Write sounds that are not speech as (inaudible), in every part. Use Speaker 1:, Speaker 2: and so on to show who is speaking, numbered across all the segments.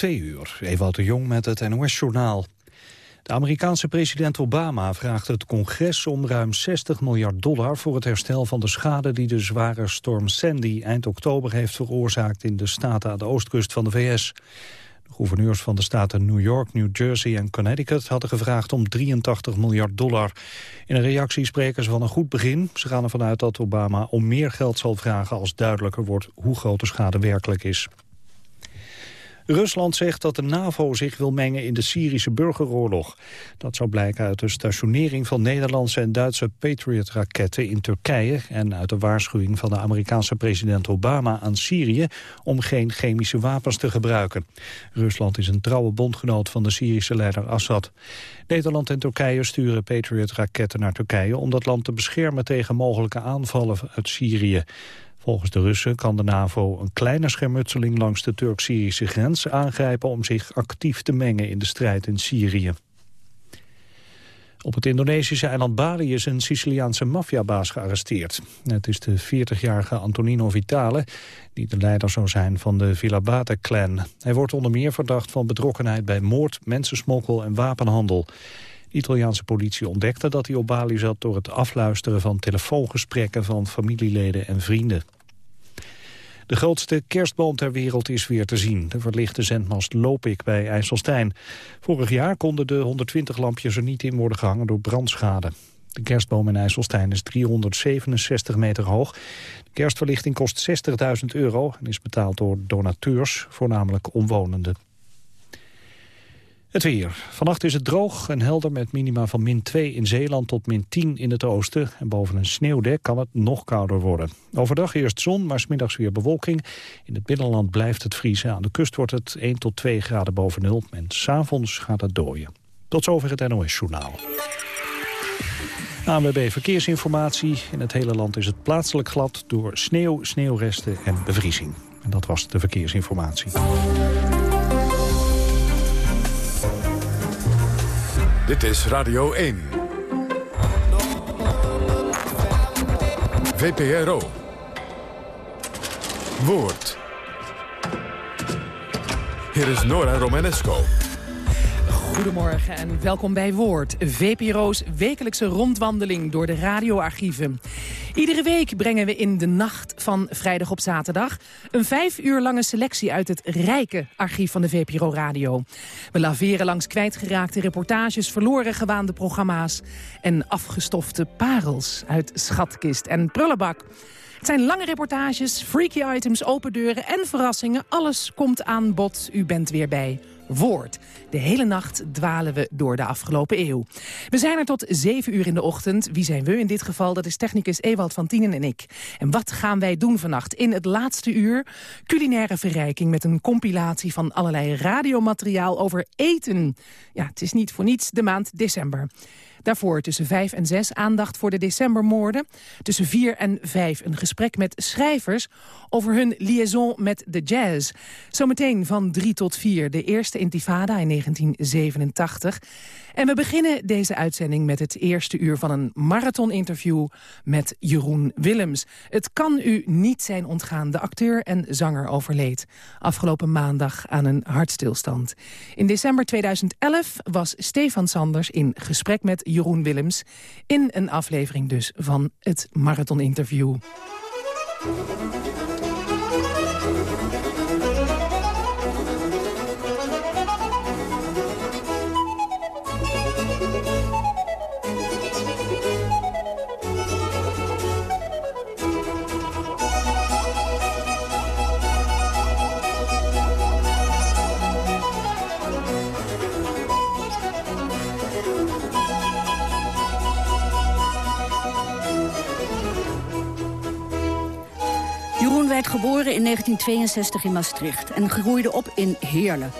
Speaker 1: Twee uur, Ewout de Jong met het NOS-journaal. De Amerikaanse president Obama vraagt het congres om ruim 60 miljard dollar... voor het herstel van de schade die de zware storm Sandy eind oktober heeft veroorzaakt... in de staten aan de oostkust van de VS. De gouverneurs van de staten New York, New Jersey en Connecticut... hadden gevraagd om 83 miljard dollar. In een reactie spreken ze van een goed begin. Ze gaan ervan uit dat Obama om meer geld zal vragen... als duidelijker wordt hoe groot de schade werkelijk is. Rusland zegt dat de NAVO zich wil mengen in de Syrische burgeroorlog. Dat zou blijken uit de stationering van Nederlandse en Duitse Patriot-raketten in Turkije... en uit de waarschuwing van de Amerikaanse president Obama aan Syrië... om geen chemische wapens te gebruiken. Rusland is een trouwe bondgenoot van de Syrische leider Assad. Nederland en Turkije sturen Patriot-raketten naar Turkije... om dat land te beschermen tegen mogelijke aanvallen uit Syrië. Volgens de Russen kan de NAVO een kleine schermutseling langs de Turk-Syrische grens aangrijpen om zich actief te mengen in de strijd in Syrië. Op het Indonesische eiland Bali is een Siciliaanse maffiabaas gearresteerd. Het is de 40-jarige Antonino Vitale, die de leider zou zijn van de Villa Bate-clan. Hij wordt onder meer verdacht van betrokkenheid bij moord, mensensmokkel en wapenhandel. De Italiaanse politie ontdekte dat hij op Bali zat door het afluisteren van telefoongesprekken van familieleden en vrienden. De grootste kerstboom ter wereld is weer te zien. De verlichte zendmast Lopik bij IJsselstein. Vorig jaar konden de 120 lampjes er niet in worden gehangen door brandschade. De kerstboom in IJsselstein is 367 meter hoog. De kerstverlichting kost 60.000 euro en is betaald door donateurs, voornamelijk omwonenden. Het weer. Vannacht is het droog en helder met minima van min 2 in Zeeland tot min 10 in het oosten. En boven een sneeuwdek kan het nog kouder worden. Overdag eerst zon, maar smiddags weer bewolking. In het binnenland blijft het vriezen. Aan de kust wordt het 1 tot 2 graden boven nul. En s'avonds gaat het dooien. Tot zover het NOS-journaal. ANWB Verkeersinformatie. In het hele land is het plaatselijk glad door sneeuw, sneeuwresten en bevriezing. En dat was de verkeersinformatie.
Speaker 2: Dit is Radio 1. VPRO. Woord. Hier is Nora Romanesco.
Speaker 3: Goedemorgen en welkom bij Woord, VPRO's wekelijkse rondwandeling door de radioarchieven. Iedere week brengen we in de nacht van vrijdag op zaterdag... een vijf uur lange selectie uit het rijke archief van de VPRO Radio. We laveren langs kwijtgeraakte reportages, verloren gewaande programma's... en afgestofte parels uit schatkist en prullenbak. Het zijn lange reportages, freaky items, open deuren en verrassingen. Alles komt aan bod. U bent weer bij Woord. De hele nacht dwalen we door de afgelopen eeuw. We zijn er tot zeven uur in de ochtend. Wie zijn we in dit geval? Dat is technicus Ewald van Tienen en ik. En wat gaan wij doen vannacht? In het laatste uur culinaire verrijking... met een compilatie van allerlei radiomateriaal over eten. Ja, het is niet voor niets de maand december. Daarvoor tussen 5 en 6 aandacht voor de decembermoorden. Tussen 4 en 5 een gesprek met schrijvers over hun liaison met de jazz. Zometeen van 3 tot 4 de eerste intifada in 1987. En we beginnen deze uitzending met het eerste uur van een marathoninterview met Jeroen Willems. Het kan u niet zijn ontgaan. De acteur en zanger overleed afgelopen maandag aan een hartstilstand. In december 2011 was Stefan Sanders in gesprek met Jeroen Willems... in een aflevering dus van het marathoninterview.
Speaker 4: werd geboren in 1962 in Maastricht en groeide op in Heerlen.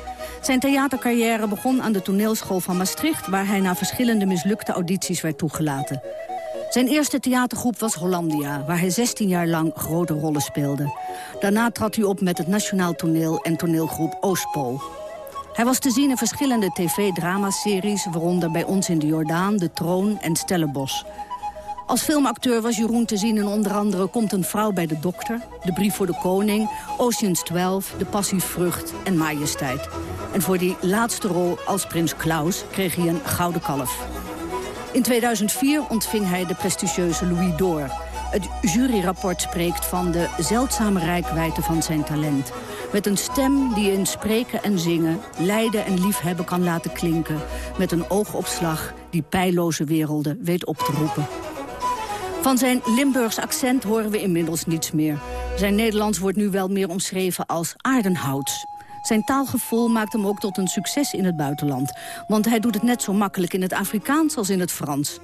Speaker 4: Zijn theatercarrière begon aan de toneelschool van Maastricht... waar hij na verschillende mislukte audities werd toegelaten. Zijn eerste theatergroep was Hollandia, waar hij 16 jaar lang grote rollen speelde. Daarna trad hij op met het Nationaal Toneel en toneelgroep Oostpool. Hij was te zien in verschillende tv-dramaseries... waaronder Bij ons in de Jordaan, De Troon en Stellenbos... Als filmacteur was Jeroen te zien in onder andere Komt een vrouw bij de dokter... De brief voor de koning, Oceans 12, De passievrucht en Majesteit. En voor die laatste rol als prins Klaus kreeg hij een gouden kalf. In 2004 ontving hij de prestigieuze Louis d'Or. Het juryrapport spreekt van de zeldzame rijkwijde van zijn talent. Met een stem die in spreken en zingen, lijden en liefhebben kan laten klinken. Met een oogopslag die pijloze werelden weet op te roepen. Van zijn Limburgs accent horen we inmiddels niets meer. Zijn Nederlands wordt nu wel meer omschreven als aardenhouts. Zijn taalgevoel maakt hem ook tot een succes in het buitenland. Want hij doet het net zo makkelijk in het Afrikaans als in het Frans.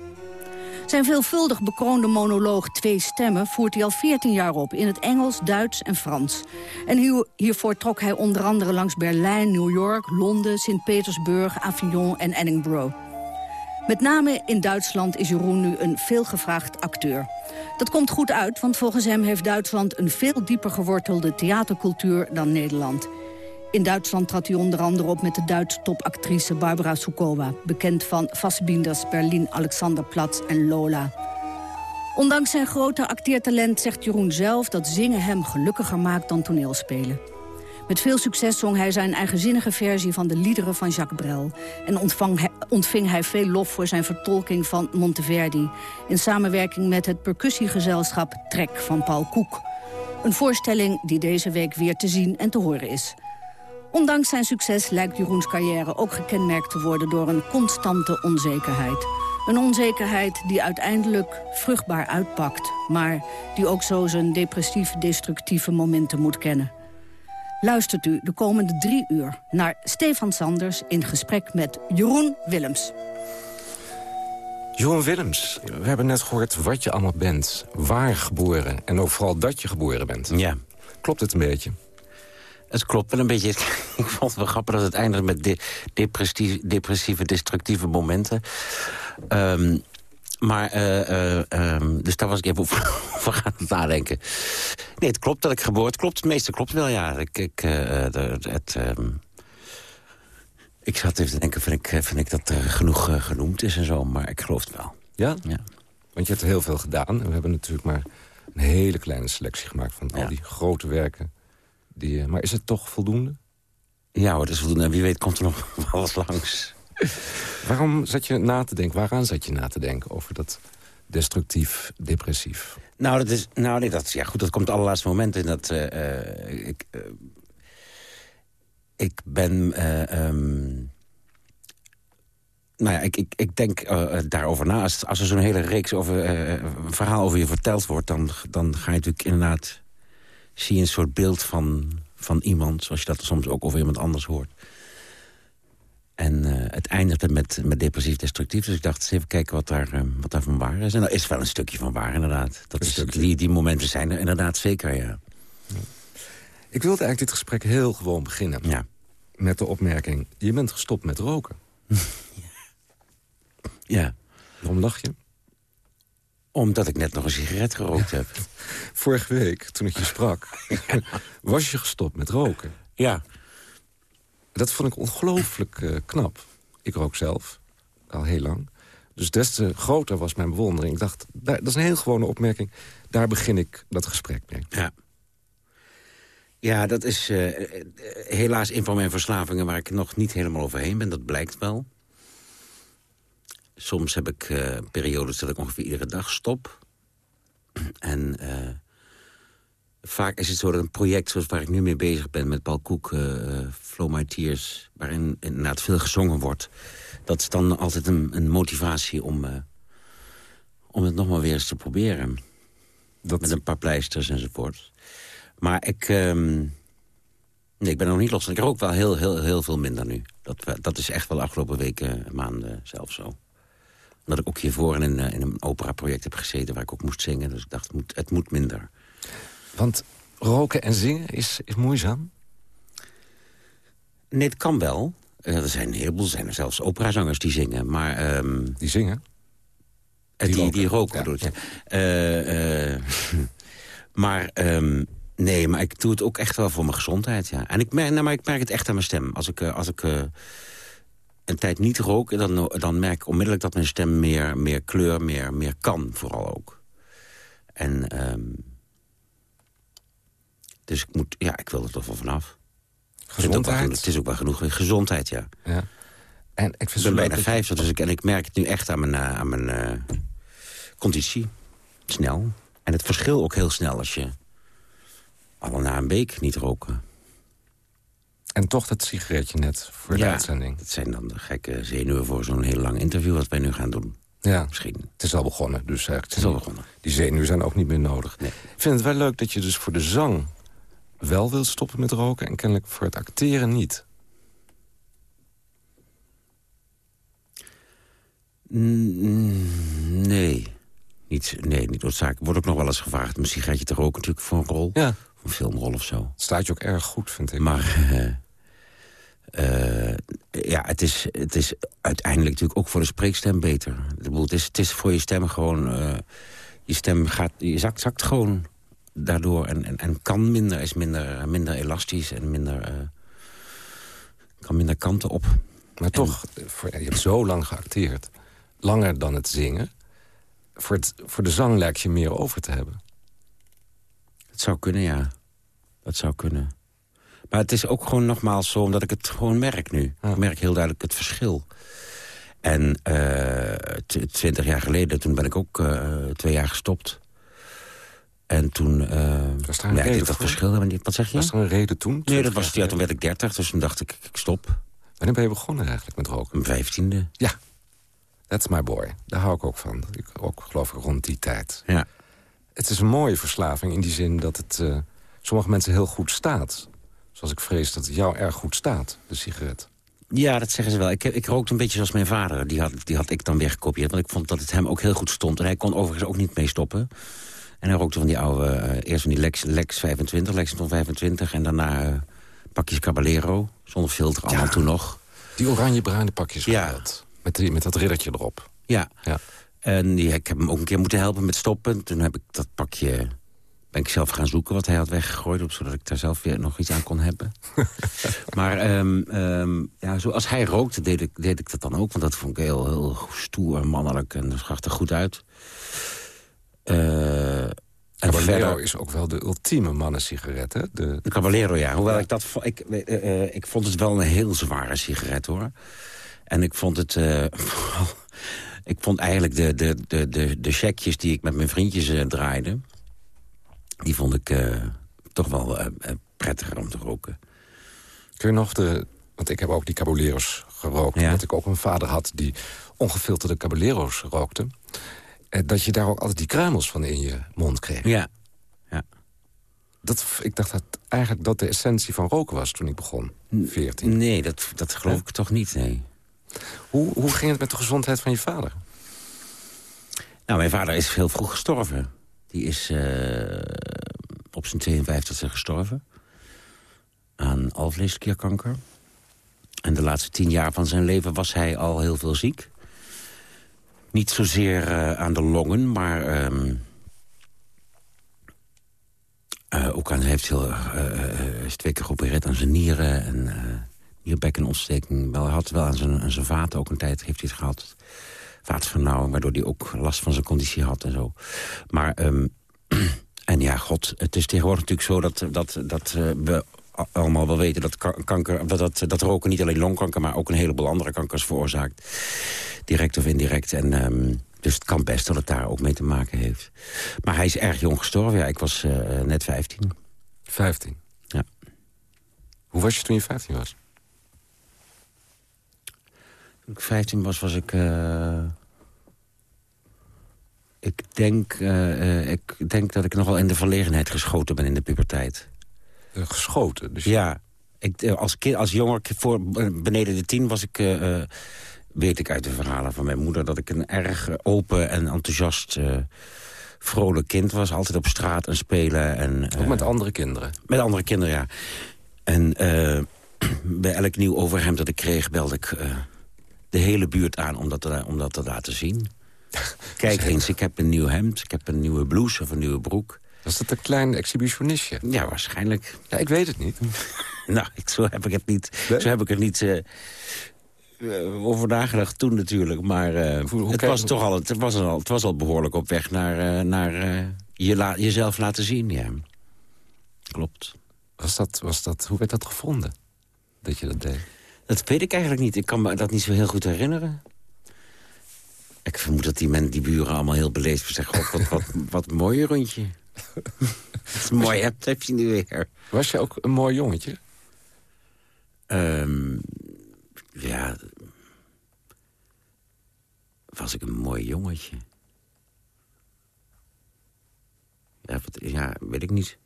Speaker 4: Zijn veelvuldig bekroonde monoloog Twee Stemmen voert hij al 14 jaar op... in het Engels, Duits en Frans. En hiervoor trok hij onder andere langs Berlijn, New York, Londen... Sint-Petersburg, Avignon en Edinburgh. Met name in Duitsland is Jeroen nu een veelgevraagd acteur. Dat komt goed uit, want volgens hem heeft Duitsland... een veel dieper gewortelde theatercultuur dan Nederland. In Duitsland trad hij onder andere op met de Duitse topactrice Barbara Sukowa... bekend van Fassbinders, Berlin, Alexanderplatz en Lola. Ondanks zijn grote acteertalent zegt Jeroen zelf... dat zingen hem gelukkiger maakt dan toneelspelen. Met veel succes zong hij zijn eigenzinnige versie van de liederen van Jacques Brel. En ontving hij veel lof voor zijn vertolking van Monteverdi... in samenwerking met het percussiegezelschap Trek van Paul Koek. Een voorstelling die deze week weer te zien en te horen is. Ondanks zijn succes lijkt Jeroens carrière ook gekenmerkt te worden... door een constante onzekerheid. Een onzekerheid die uiteindelijk vruchtbaar uitpakt... maar die ook zo zijn depressief-destructieve momenten moet kennen luistert u de komende drie uur naar Stefan Sanders... in gesprek met Jeroen Willems.
Speaker 5: Jeroen Willems, we hebben net gehoord wat je allemaal bent. Waar geboren en ook vooral dat je geboren bent.
Speaker 6: Ja.
Speaker 5: Klopt het een beetje?
Speaker 6: Het klopt wel een beetje. (laughs) Ik vond het wel grappig dat het eindigt met depressieve, depressieve, destructieve momenten. Um, maar, uh, uh, dus daar was ik even (laughs) over, gaan nadenken. Nee, het klopt dat ik geboren... Het klopt, het meeste klopt wel, ja. Ik, ik, uh, het, um, ik zat even te denken, vind ik, vind ik dat er genoeg genoemd is en zo. Maar ik geloof het wel.
Speaker 5: Ja? ja? Want je hebt heel veel gedaan. En we hebben natuurlijk maar een hele kleine selectie gemaakt... van al die grote werken. Die, maar is het toch voldoende?
Speaker 6: Ja hoor, het is voldoende. En wie weet komt er nog (laughs) alles langs.
Speaker 5: Waarom zat je na te denken? Waaraan zat je na te denken over dat destructief, depressief?
Speaker 6: Nou, dat is, nou nee, dat, ja, goed, dat komt het allerlaatste moment in dat uh, ik, uh, ik ben. Um, nou ja, ik, ik, ik denk daarover na. Als, er zo'n hele reeks over verhaal over je verteld wordt, dan, dan ga je natuurlijk inderdaad zie je een soort beeld van, van iemand, zoals je dat soms ook over iemand anders hoort. En uh, het eindigde met, met depressief-destructief. Dus ik dacht, eens even kijken wat daar, uh, wat daar van waar is. En er is wel een stukje van waar, inderdaad. Dat is, die, die momenten zijn er inderdaad zeker, ja. ja.
Speaker 5: Ik wilde eigenlijk dit gesprek heel gewoon beginnen.
Speaker 6: Ja.
Speaker 5: Met de opmerking, je bent gestopt met roken. (laughs)
Speaker 6: ja.
Speaker 5: Waarom lach je?
Speaker 6: Omdat ik net nog een sigaret gerookt heb. (laughs)
Speaker 5: Vorige week, toen ik je sprak, (laughs) was je gestopt met roken.
Speaker 6: Ja.
Speaker 5: Dat vond ik ongelooflijk uh, knap. Ik rook zelf, al heel lang. Dus des te groter was mijn bewondering. Ik dacht, dat is een heel gewone opmerking. Daar begin ik dat gesprek mee.
Speaker 6: Ja. Ja, dat is uh, helaas een van mijn verslavingen... waar ik nog niet helemaal overheen ben. Dat blijkt wel. Soms heb ik periodes dat ik ongeveer iedere dag stop. En vaak is het zo dat een project zoals waar ik nu mee bezig ben... met Paul Koek, uh, Flow My Tears, waarin inderdaad veel gezongen wordt... dat is dan altijd een, een motivatie om, uh, om het nog maar weer eens te proberen. Dat... Met een paar pleisters enzovoort. Maar ik, um, nee, ik ben nog niet los. Ik rook wel heel, heel, heel veel minder nu. Dat, dat is echt wel de afgelopen weken, maanden zelf zo. Omdat ik ook hiervoor in een, in een opera-project heb gezeten... waar ik ook moest zingen. Dus ik dacht, het moet, het moet minder.
Speaker 5: Want roken en zingen is, is moeizaam?
Speaker 6: Nee, het kan wel. Uh, er zijn een heleboel, er zijn er zelfs operazangers die zingen. Maar, um,
Speaker 5: die zingen?
Speaker 6: Die, die roken, die roken ja. Uh, (laughs) maar um, nee, maar ik doe het ook echt wel voor mijn gezondheid, ja. En ik merk, nou, maar ik merk het echt aan mijn stem. Als ik, als ik een tijd niet rook... dan, dan merk ik onmiddellijk dat mijn stem meer, meer kleur, meer, meer kan vooral ook. En... ehm, dus ik, moet, ja, ik wil er toch wel vanaf. Het
Speaker 5: Gezondheid?
Speaker 6: Het is ook wel genoeg. Gezondheid, ja.
Speaker 5: Ja. En ik
Speaker 6: ben bijna
Speaker 5: dat je-
Speaker 6: 50, dus ik, en ik merk het nu echt aan mijn, eh, aan mijn eh, conditie. Snel. En het verschil ook heel snel als je al na een week niet roken.
Speaker 5: En toch dat sigaretje net voor de uitzending.
Speaker 6: Dat zijn dan de gekke zenuwen voor zo'n heel lang interview... wat wij nu gaan doen,
Speaker 5: Ja,
Speaker 6: misschien.
Speaker 5: het is al begonnen. Dus eigenlijk
Speaker 6: Het is al begonnen.
Speaker 5: Die zenuwen zijn ook niet meer nodig.
Speaker 6: Nee.
Speaker 5: Ik vind het wel leuk dat je dus voor de zang wel wilt stoppen met roken... en kennelijk voor het acteren niet.
Speaker 6: Nee. Niet, nee, niet noodzakelijk. Wordt ook nog wel eens gevraagd om een sigaretje te roken... natuurlijk voor een rol,
Speaker 5: Ja,
Speaker 6: voor een filmrol of zo.
Speaker 5: het staat je ook erg goed, vind ik.
Speaker 6: Maar eh, eh, ja, het is, het is uiteindelijk natuurlijk ook voor de spreekstem beter. Ik bedoel, het, is, het is voor je stem gewoon... eh, je stem gaat, je zakt, zakt gewoon daardoor en, en, en kan minder, is minder, minder elastisch en minder, eh, kan minder kanten op.
Speaker 5: Maar toch, voor, je hebt zo lang geacteerd. Langer dan het zingen. Voor, het, voor de zang lijkt je meer over te hebben.
Speaker 6: Het zou kunnen, ja. Dat zou kunnen. Maar het is ook gewoon nogmaals zo, omdat ik het gewoon merk nu.
Speaker 5: Ja.
Speaker 6: Ik merk heel duidelijk het verschil. En eh, twintig jaar geleden, toen ben ik ook eh, twee jaar gestopt. En toen eh
Speaker 5: Was daar een reden
Speaker 6: ik dat verschil. Wat zeg je?
Speaker 5: Was er een reden toen?
Speaker 6: Nee,
Speaker 5: 20
Speaker 6: dat was, ja, toen werd ik dertig, dus toen dacht ik, ik stop.
Speaker 5: Wanneer ben je begonnen eigenlijk met roken?
Speaker 6: Vijftiende.
Speaker 5: Ja, that's my boy. Daar hou ik ook van. Ik ook geloof ik rond die tijd.
Speaker 6: Ja.
Speaker 5: Het is een mooie verslaving in die zin dat het eh, sommige mensen heel goed staat. Zoals ik vrees dat het jou erg goed staat, de sigaret.
Speaker 6: Ja, dat zeggen ze wel. Ik, ik rookte een beetje zoals mijn vader. Die had, die had ik dan weer gekopieerd. Want ik vond dat het hem ook heel goed stond. En hij kon overigens ook niet mee stoppen. En hij rookte van die oude... eh, eerst van die Lex, Lex 25, Lexington 25. En daarna eh, pakjes Caballero. Zonder filter, allemaal
Speaker 5: Ja.
Speaker 6: toen nog.
Speaker 5: Die oranje-bruine pakjes
Speaker 6: Ja.
Speaker 5: gehad. Met, die, met dat riddertje erop.
Speaker 6: Ja.
Speaker 5: Ja.
Speaker 6: En die, ik heb hem ook een keer moeten helpen met stoppen. Toen heb ik dat pakje... Ben ik zelf gaan zoeken wat hij had weggegooid... op, zodat ik daar zelf weer nog iets aan kon hebben. (laughs) maar ehm, ja, zoals hij rookte, deed ik, deed ik dat dan ook. Want dat vond ik heel, heel stoer en mannelijk. En dat zag er goed uit. Eh, en
Speaker 5: Caballero
Speaker 6: verder...
Speaker 5: is ook wel de ultieme mannensigaret, hè? De,
Speaker 6: De Caballero, ja. Hoewel ik dat... Ik, eh, eh, ik vond het wel een heel zware sigaret, hoor. En ik vond het... (laughs) ik vond eigenlijk de, de, de, de, de checkjes die ik met mijn vriendjes eh, draaide... die vond ik toch wel prettiger om te roken.
Speaker 5: Kun je nog de... Want ik heb ook die caballeros gerookt.
Speaker 6: Ja.
Speaker 5: Omdat ik ook een vader had die ongefilterde caballeros rookte. Eh, Dat je daar ook altijd die kruimels van in je mond kreeg.
Speaker 6: Ja.
Speaker 5: Dat, ik dacht dat eigenlijk dat de essentie van roken was toen ik begon. 14.
Speaker 6: Nee, dat, dat geloof ik toch niet, nee.
Speaker 5: Hoe, hoe ging het met de gezondheid van je vader?
Speaker 6: Nou, mijn vader is heel vroeg gestorven. Die is eh, op zijn 52e gestorven. Aan alvleesklierkanker. En de laatste tien jaar van zijn leven was hij al heel veel ziek. Niet zozeer eh, aan de longen, maar... ehm, eh, ook aan, heeft heel, eh, is twee keer geopereerd aan zijn nieren en nierbekkenontsteking. Wel, had wel aan zijn, aan zijn vaten ook een tijd heeft hij gehad vaatvernauwing, waardoor hij ook last van zijn conditie had en zo. Maar, ehm, (clears throat) en ja, god, het is tegenwoordig natuurlijk zo dat, dat, dat we allemaal wel weten dat ka- kanker, dat, dat, dat roken niet alleen longkanker, maar ook een heleboel andere kankers veroorzaakt. Direct of indirect. En, ehm, dus het kan best dat het daar ook mee te maken heeft. Maar hij is erg jong gestorven. Ja, ik was eh, net 15.
Speaker 5: 15.
Speaker 6: Ja.
Speaker 5: Hoe was je toen je 15 was?
Speaker 6: Toen ik 15 was, was ik... eh, ik, denk, eh, ik denk dat ik nogal in de verlegenheid geschoten ben in de puberteit.
Speaker 5: Eh, geschoten. Dus
Speaker 6: Ja, ik, eh, als, kind, als jonger, voor, beneden de tien was ik... eh, weet ik uit de verhalen van mijn moeder... dat ik een erg open en enthousiast, vrolijk kind was. Altijd op straat en spelen. En,
Speaker 5: Ook met andere kinderen.
Speaker 6: met andere kinderen, ja. En (clears throat) bij elk nieuw overhemd dat ik kreeg... belde ik de hele buurt aan om dat, te, om dat te laten zien. (laughs) Kijk eens, ik heb een nieuw hemd, ik heb een nieuwe blouse of een nieuwe broek.
Speaker 5: Was dat een klein exhibitionistje?
Speaker 6: Ja, waarschijnlijk.
Speaker 5: Ja, ik weet het niet. (laughs)
Speaker 6: Nou, ik, zo heb ik het niet.
Speaker 5: Nee?
Speaker 6: Zo heb ik het niet. eh, uh, over nagedacht toen natuurlijk. Maar uh, hoe, hoe het, was toch al, het, was al, het was al behoorlijk op weg naar, uh, naar je la jezelf laten zien. Ja. Klopt.
Speaker 5: Was dat, was dat, hoe werd dat gevonden, dat je dat deed?
Speaker 6: Dat weet ik eigenlijk niet. Ik kan me dat niet zo heel goed herinneren. Ik vermoed dat die, men, die buren allemaal heel beleefd zeggen... Wat, wat, wat mooi (laughs) rondje. wat mooi hebt, heb je nu weer.
Speaker 5: Was je ook een mooi jongetje?
Speaker 6: Um, ja... Was ik een mooi jongetje? Ja, wat, ja weet ik niet.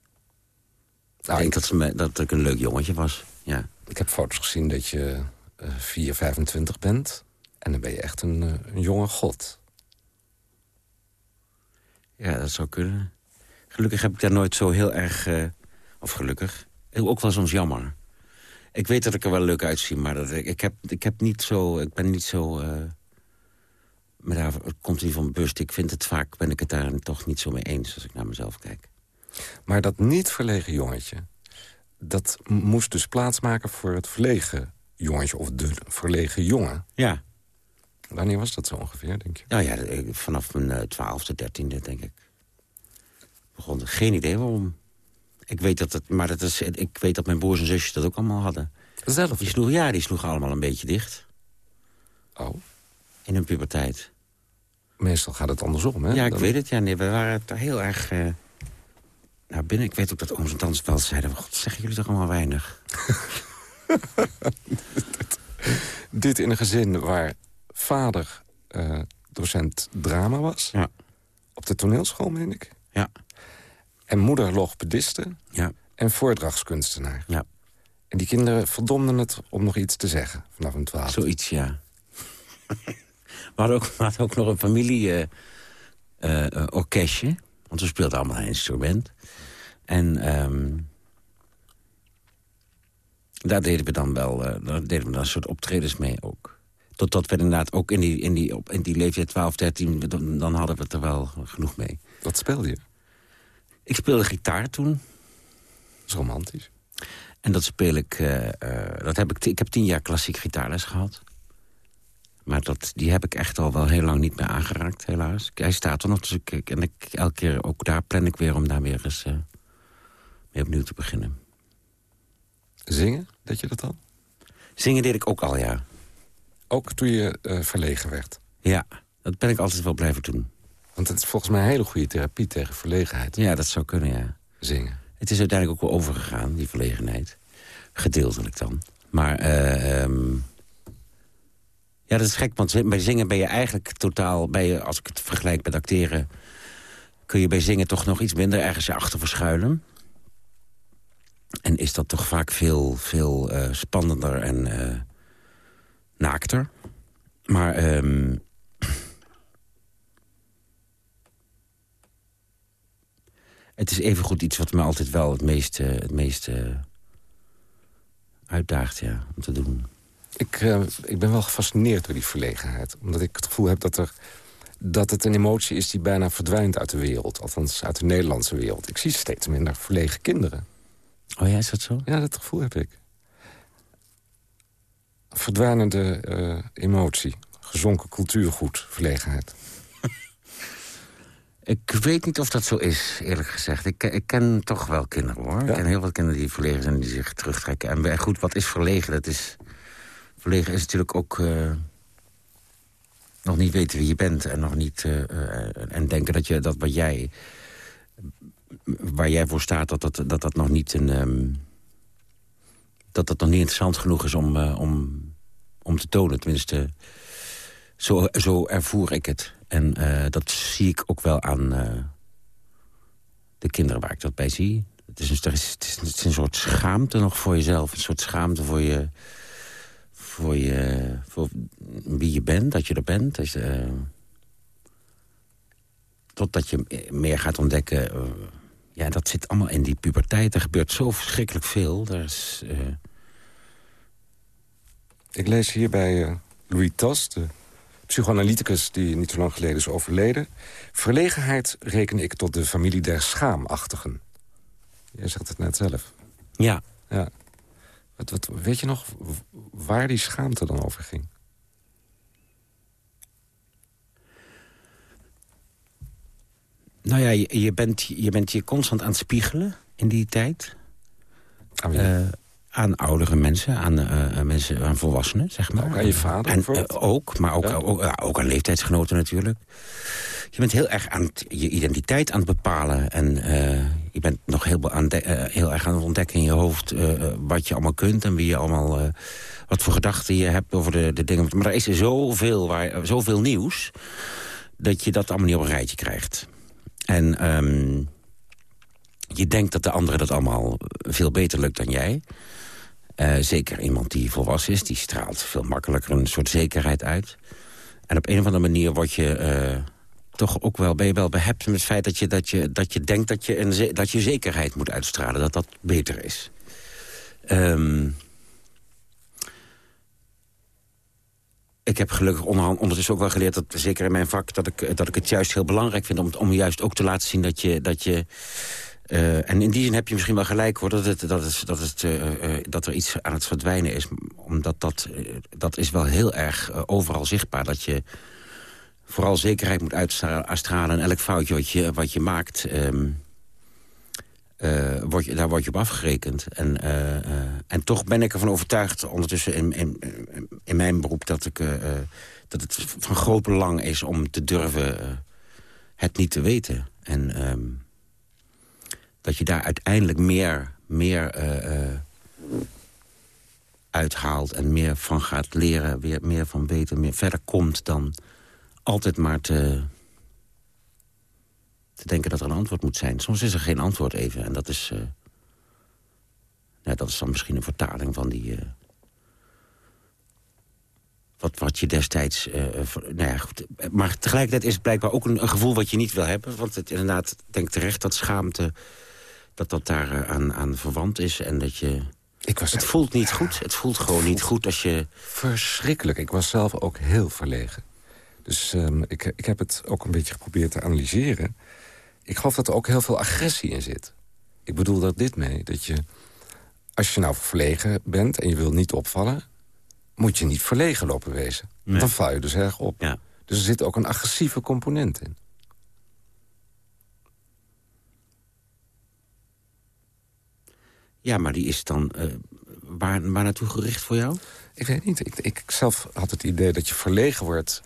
Speaker 6: Nou, ik denk dat, me, dat ik een leuk jongetje was, ja.
Speaker 5: Ik heb foto's gezien dat je uh, 4, 25 bent. En dan ben je echt een, uh, een jonge god.
Speaker 6: Ja, dat zou kunnen. Gelukkig heb ik daar nooit zo heel erg... Uh, of gelukkig, ook wel soms jammer. Ik weet dat ik er wel leuk uitzie, maar dat ik, ik, heb, ik, heb niet zo, ik ben niet zo... Uh, maar daar komt hij van bust. Ik vind het vaak, ben ik het daar toch niet zo mee eens als ik naar mezelf kijk.
Speaker 5: Maar dat niet verlegen jongetje... dat moest dus plaatsmaken voor het verlegen jongetje... of de verlegen jongen.
Speaker 6: Ja.
Speaker 5: Wanneer was dat zo ongeveer, denk je?
Speaker 6: Nou ja, vanaf mijn twaalfde, dertiende, denk ik. Geen idee waarom. Ik weet dat, het, maar dat is, ik weet dat mijn broers en zusjes dat ook allemaal hadden.
Speaker 5: Zelf?
Speaker 6: Die sloegen, ja, die sloegen allemaal een beetje dicht.
Speaker 5: Oh.
Speaker 6: In hun puberteit.
Speaker 5: Meestal gaat het andersom, hè?
Speaker 6: Ja, ik weet het. Ja, nee, we waren daar heel erg... Uh, nou, binnen, ik weet ook dat ooms en tantes wel zeiden... God, zeggen jullie toch allemaal weinig? (laughs)
Speaker 5: Dit in een gezin waar vader uh, docent drama was.
Speaker 6: Ja.
Speaker 5: Op de toneelschool, meen ik.
Speaker 6: Ja.
Speaker 5: En moeder logopediste.
Speaker 6: Ja.
Speaker 5: En voordrachtskunstenaar.
Speaker 6: Ja.
Speaker 5: En die kinderen verdomden het om nog iets te zeggen vanaf een twaalf.
Speaker 6: Zoiets, ja. (laughs) we, hadden ook, we hadden ook nog een familie-orkestje. Uh, uh, want we speelden allemaal een instrument. En um, daar deden we dan wel uh, daar deden we dan een soort optredens mee ook. Totdat we inderdaad ook in die, in die, op, in die leeftijd 12, 13... Dan, dan hadden we het er wel genoeg mee.
Speaker 5: Wat speelde je?
Speaker 6: Ik speelde gitaar toen. Dat
Speaker 5: is romantisch.
Speaker 6: En dat speel ik... Uh, uh, dat heb ik, ik heb tien jaar klassiek gitaarles gehad. Maar dat, die heb ik echt al wel heel lang niet meer aangeraakt, helaas. Hij staat er nog, dus ik, en ik, elke keer ook daar plan ik weer om daar weer eens uh, mee opnieuw te beginnen.
Speaker 5: Zingen, deed je dat al?
Speaker 6: Zingen deed ik ook al, ja.
Speaker 5: Ook toen je uh, verlegen werd?
Speaker 6: Ja, dat ben ik altijd wel blijven doen.
Speaker 5: Want het is volgens mij een hele goede therapie tegen verlegenheid.
Speaker 6: Ja, dat zou kunnen, ja.
Speaker 5: Zingen.
Speaker 6: Het is uiteindelijk ook wel overgegaan, die verlegenheid. Gedeeltelijk dan. Maar, uh, um... ja, dat is gek, want bij zingen ben je eigenlijk totaal... Bij je, als ik het vergelijk met acteren... kun je bij zingen toch nog iets minder ergens je achter verschuilen. En is dat toch vaak veel, veel uh, spannender en uh, naakter. Maar... Um... het is evengoed iets wat me altijd wel het meest, uh, het meest uh, uitdaagt ja, om te doen.
Speaker 5: Ik, uh, ik ben wel gefascineerd door die verlegenheid. Omdat ik het gevoel heb dat, er, dat het een emotie is die bijna verdwijnt uit de wereld. Althans uit de Nederlandse wereld. Ik zie steeds minder verlegen kinderen.
Speaker 6: Oh ja, is dat zo?
Speaker 5: Ja, dat gevoel heb ik. Verdwijnende emotie. Gezonken cultuurgoed, verlegenheid.
Speaker 6: Ik weet niet of dat zo is, eerlijk gezegd. Ik, ik ken toch wel kinderen, hoor. Ja? Ik ken heel veel kinderen die verlegen zijn en die zich terugtrekken. En goed, wat is verlegen? Dat is, verlegen is natuurlijk ook... Uh, nog niet weten wie je bent en nog niet... Uh, uh, en denken dat, je, dat wat jij... waar jij voor staat, dat dat, dat, dat nog niet een... Um, dat dat nog niet interessant genoeg is om, om, om te tonen. Tenminste, zo, zo ervoer ik het. En uh, dat zie ik ook wel aan uh, de kinderen waar ik dat bij zie. Het is, een, het, is, een soort schaamte nog voor jezelf. Een soort schaamte voor je... voor, je, voor wie je bent, dat je er bent. Je, uh, totdat je meer gaat ontdekken... ja, dat zit allemaal in die puberteit. Er gebeurt zo verschrikkelijk veel. Er is...
Speaker 5: Ik lees hier bij Louis Tas, de psychoanalyticus die niet zo lang geleden is overleden. Verlegenheid reken ik tot de familie der schaamachtigen. Jij zegt het net zelf.
Speaker 6: Ja.
Speaker 5: ja. Wat, wat, weet je nog waar die schaamte dan over ging?
Speaker 6: Nou ja, je, bent, je bent je constant aan het spiegelen in die tijd.
Speaker 5: Ah, ja.
Speaker 6: Eh, aan oudere mensen, aan, eh, mensen, aan volwassenen, zeg maar.
Speaker 5: Ook aan je vader
Speaker 6: En, eh, ook, maar ook,
Speaker 5: Ja.
Speaker 6: ook, ook aan leeftijdsgenoten natuurlijk. Je bent heel erg aan je identiteit aan het bepalen. En eh, je bent nog heel, aan, eh, heel erg aan het ontdekken in je hoofd... eh, eh, wat je allemaal kunt en wie je allemaal, eh, wat voor gedachten je hebt over de, de dingen. Maar er is er zoveel, waar, zoveel nieuws dat je dat allemaal niet op een rijtje krijgt. En ehm, je denkt dat de anderen dat allemaal veel beter lukt dan jij. Eh, zeker iemand die volwassen is, die straalt veel makkelijker een soort zekerheid uit. En op een of andere manier word je eh, toch ook wel, ben je wel behept met het feit dat je, dat je, dat je denkt dat je, een dat je zekerheid moet uitstralen, dat dat beter is. Ehm, ik heb gelukkig ondertussen ook wel geleerd, dat, zeker in mijn vak... dat ik, dat ik het juist heel belangrijk vind om, om juist ook te laten zien dat je... Dat je eh, en in die zin heb je misschien wel gelijk hoor, dat, het, dat, het, dat, het, eh, eh, dat er iets aan het verdwijnen is. Omdat dat, dat is wel heel erg overal zichtbaar. Dat je vooral zekerheid moet uitstralen. En elk foutje wat je, wat je maakt, ehm, eh, daar word je op afgerekend. En, en toch ben ik ervan overtuigd ondertussen in, in, in mijn beroep... Dat, ik, dat het van groot belang is om te durven het niet te weten. En ehm, dat je daar uiteindelijk meer, meer eh, eh, uithaalt... en meer van gaat leren, weer meer van weten, meer verder komt... dan altijd maar te, te denken dat er een antwoord moet zijn. Soms is er geen antwoord even. En dat is, eh, ja, dat is dan misschien een vertaling van die... wat, wat je destijds... ver- nou ja. Maar tegelijkertijd is het blijkbaar ook een, een gevoel wat je niet wil hebben. Want het inderdaad, denk terecht dat schaamte... dat dat daar eh, aan, aan verwant is. En dat je...
Speaker 5: Ik was
Speaker 6: Het voelt niet goed. Het voelt gewoon niet goed als je...
Speaker 5: verschrikkelijk. Ik was zelf ook heel verlegen. Dus ehm, ik, ik heb het ook een beetje geprobeerd te analyseren. Ik geloof dat er ook heel veel agressie in zit. Ik bedoel dat dit mee, dat je... als je nou verlegen bent en je wil niet opvallen... moet je niet verlegen lopen wezen.
Speaker 6: Nee.
Speaker 5: Dan val je dus erg op.
Speaker 6: Ja.
Speaker 5: Dus er zit ook een agressieve component in.
Speaker 6: Ja, maar die is dan eh, waar, waar naartoe gericht voor jou?
Speaker 5: Ik weet niet. Ik, ik zelf had het idee dat je verlegen wordt...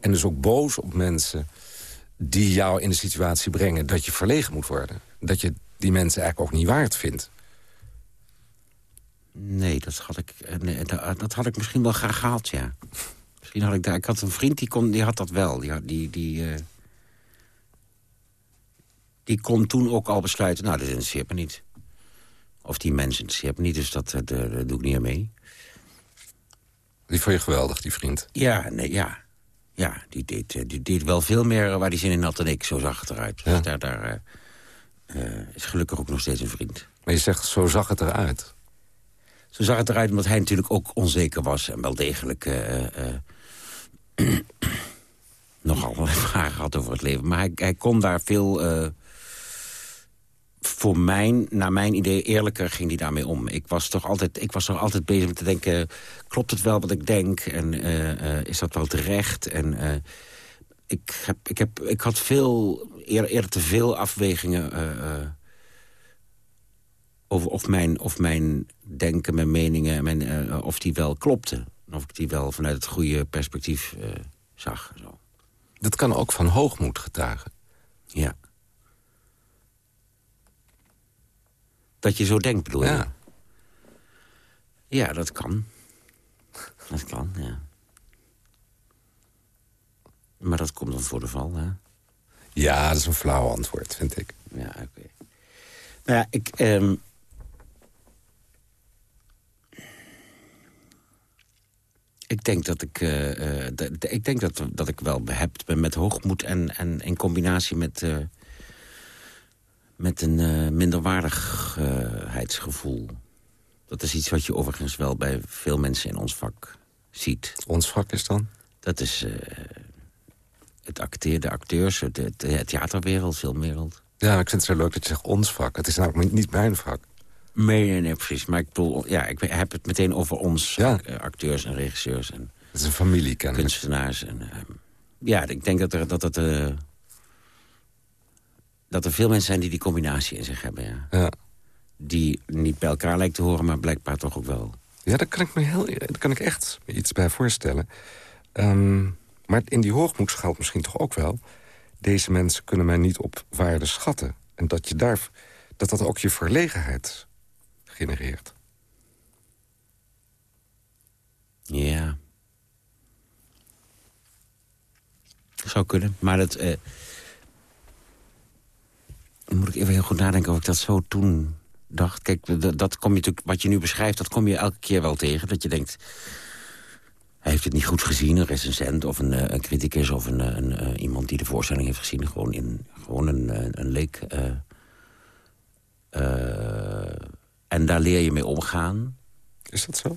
Speaker 5: en dus ook boos op mensen die jou in de situatie brengen... dat je verlegen moet worden. Dat je die mensen eigenlijk ook niet waard vindt.
Speaker 6: Nee, dat had ik, eh, nee, dat, dat had ik misschien wel graag gehad, ja. Misschien had ik daar... Ik had een vriend die, kon, die had dat wel. Die, die, die, eh, die kon toen ook al besluiten... nou, dit interesseert me niet. Of die mensen interesseert me niet, dus dat, eh, daar daar doe ik niet aan mee.
Speaker 5: Die vond je geweldig, die vriend.
Speaker 6: Ja, nee, ja. Ja, die deed, eh, die deed wel veel meer waar die zin in had dan ik. Zo zag het eruit.
Speaker 5: Ja.
Speaker 6: Dus daar, daar eh, eh, is gelukkig ook nog steeds een vriend.
Speaker 5: Maar je zegt, zo zag het eruit.
Speaker 6: Zo zag het eruit omdat hij natuurlijk ook onzeker was... en wel degelijk eh, eh, (clears throat) nogal (laughs) vragen had over het leven. Maar hij, hij kon daar veel... voor mijn, naar mijn idee, eerlijker ging hij daarmee om. Ik was toch altijd, ik was toch altijd bezig met te denken... klopt het wel wat ik denk? En eh, eh, is dat wel terecht? En eh, ik, heb, ik, heb, ik had veel, eerder, eerder te veel afwegingen... over of mijn, of mijn denken, mijn meningen, mijn, of die wel klopten. Of ik die wel vanuit het goede perspectief zag. Zo.
Speaker 5: Dat kan ook van hoogmoed getuigen.
Speaker 6: Ja. Dat je zo denkt, bedoel je?
Speaker 5: Ja.
Speaker 6: Ja, dat kan. Dat kan, ja. Maar dat komt dan voor de val, hè?
Speaker 5: ja, dat is een flauw antwoord, vind ik.
Speaker 6: Ja, oké. Nou ja, ik... ehm, ik denk dat ik, eh, eh, ik, denk dat, dat ik wel behept ben met hoogmoed... en, en in combinatie met, eh, met een eh, minderwaardigheidsgevoel. Dat is iets wat je overigens wel bij veel mensen in ons vak ziet.
Speaker 5: Ons vak is dan?
Speaker 6: Dat is eh, het acteer, de acteurs, de, de theaterwereld, filmwereld.
Speaker 5: Ja, ik vind het zo leuk dat je zegt ons vak. Het is namelijk niet mijn vak.
Speaker 6: Nee, nee, precies. Maar ik bedoel, ja, ik heb het meteen over ons
Speaker 5: Ja.
Speaker 6: eh, acteurs en regisseurs en
Speaker 5: Het is een familie, kennelijk.
Speaker 6: kunstenaars. En, ehm, ja, ik denk dat er, dat het... dat er veel mensen zijn die die combinatie in zich hebben, ja.
Speaker 5: Ja.
Speaker 6: Die niet bij elkaar lijkt te horen, maar blijkbaar toch ook wel.
Speaker 5: Ja, daar kan ik me heel, daar kan ik echt iets bij voorstellen. Ehm, maar in die hoogmoed geldt misschien toch ook wel... deze mensen kunnen mij niet op waarde schatten. En dat je daar, dat, dat ook je verlegenheid genereert.
Speaker 6: Ja. Zou kunnen, maar dat... eh, dan moet ik even heel goed nadenken of ik dat zo toen dacht. Kijk, dat, dat kom je natuurlijk, wat je nu beschrijft, dat kom je elke keer wel tegen. Dat je denkt, hij heeft het niet goed gezien, een recensent of een, eh, een criticus... of een, eh, een, eh, iemand die de voorstelling heeft gezien. Gewoon, in, gewoon een, een leek. en daar leer je mee omgaan.
Speaker 5: Is dat zo?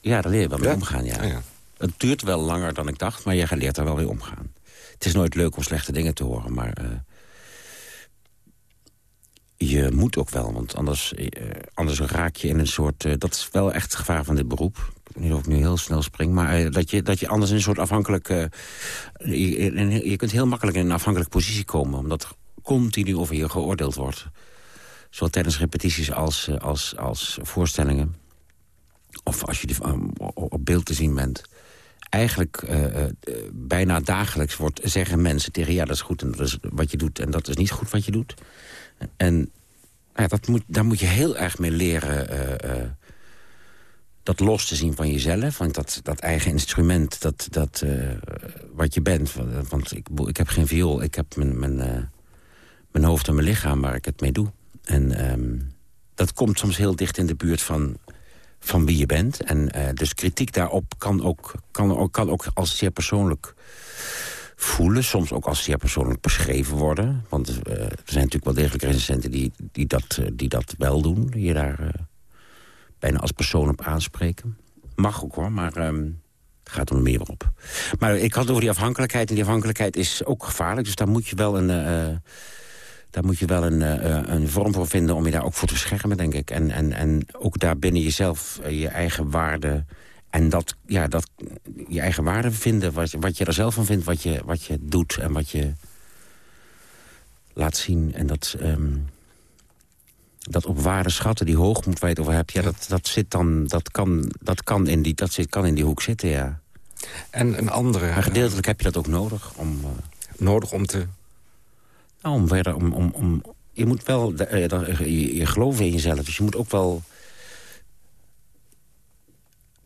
Speaker 6: Ja, daar leer je wel mee
Speaker 5: Ja?
Speaker 6: omgaan, ja.
Speaker 5: Ah, ja.
Speaker 6: Het duurt wel langer dan ik dacht, maar je leert daar wel mee omgaan. Het is nooit leuk om slechte dingen te horen, maar... je moet ook wel, want anders, eh, anders raak je in een soort... eh, dat is wel echt het gevaar van dit beroep. Ik weet niet of ik nu heel snel spring, maar eh, dat, je, dat je anders in een soort afhankelijk... je, je- kunt heel makkelijk in een afhankelijke positie komen... omdat er continu over je geoordeeld wordt. Zowel tijdens repetities als, als, als voorstellingen. Of als je op beeld te zien bent eigenlijk eh, eh, bijna dagelijks wordt, zeggen mensen tegen... ja, dat is goed en dat is wat je doet en dat is niet goed wat je doet. En nou ja, dat moet, daar moet je heel erg mee leren... eh, dat los te zien van jezelf. Want dat, dat eigen instrument, dat, dat, wat je bent. Want- ik, ik heb geen viool, ik heb mijn, mijn, mijn hoofd en mijn lichaam waar ik het mee doe. En ehm, dat komt soms heel dicht in de buurt van van wie je bent. En eh, dus kritiek daarop kan ook, kan, ook, kan ook als zeer persoonlijk voelen. Soms ook als zeer persoonlijk beschreven worden. Want eh, er zijn natuurlijk wel degelijk recensenten die, die, dat, eh, die dat wel doen. Die je daar bijna als persoon op aanspreken. Mag ook hoor, maar ehm, het gaat er meer op. Maar ik had het over die afhankelijkheid. En die afhankelijkheid is ook gevaarlijk. Dus daar moet je wel een... eh, eh, daar moet je wel een, eh, een vorm voor vinden om je daar ook voor te beschermen, denk ik. En, en, en ook daar binnen jezelf eh, je eigen waarde... en dat, ja, dat, je eigen waarde vinden, wat, je- wat je er zelf van vindt... Wat je, wat je doet en wat je laat zien. En dat, ehm, dat op waarde schatten, die hoogmoed waar je het over hebt... Ja, dat, dat, zit dan, dat, kan, dat, kan in die, dat zit, kan in die hoek zitten, ja.
Speaker 5: En een andere...
Speaker 6: Maar gedeeltelijk heb je dat ook nodig om... eh,
Speaker 5: nodig om te...
Speaker 6: Nou, om om, om, je moet wel, eh, dat- je, je gelooft in jezelf. Dus je moet ook wel,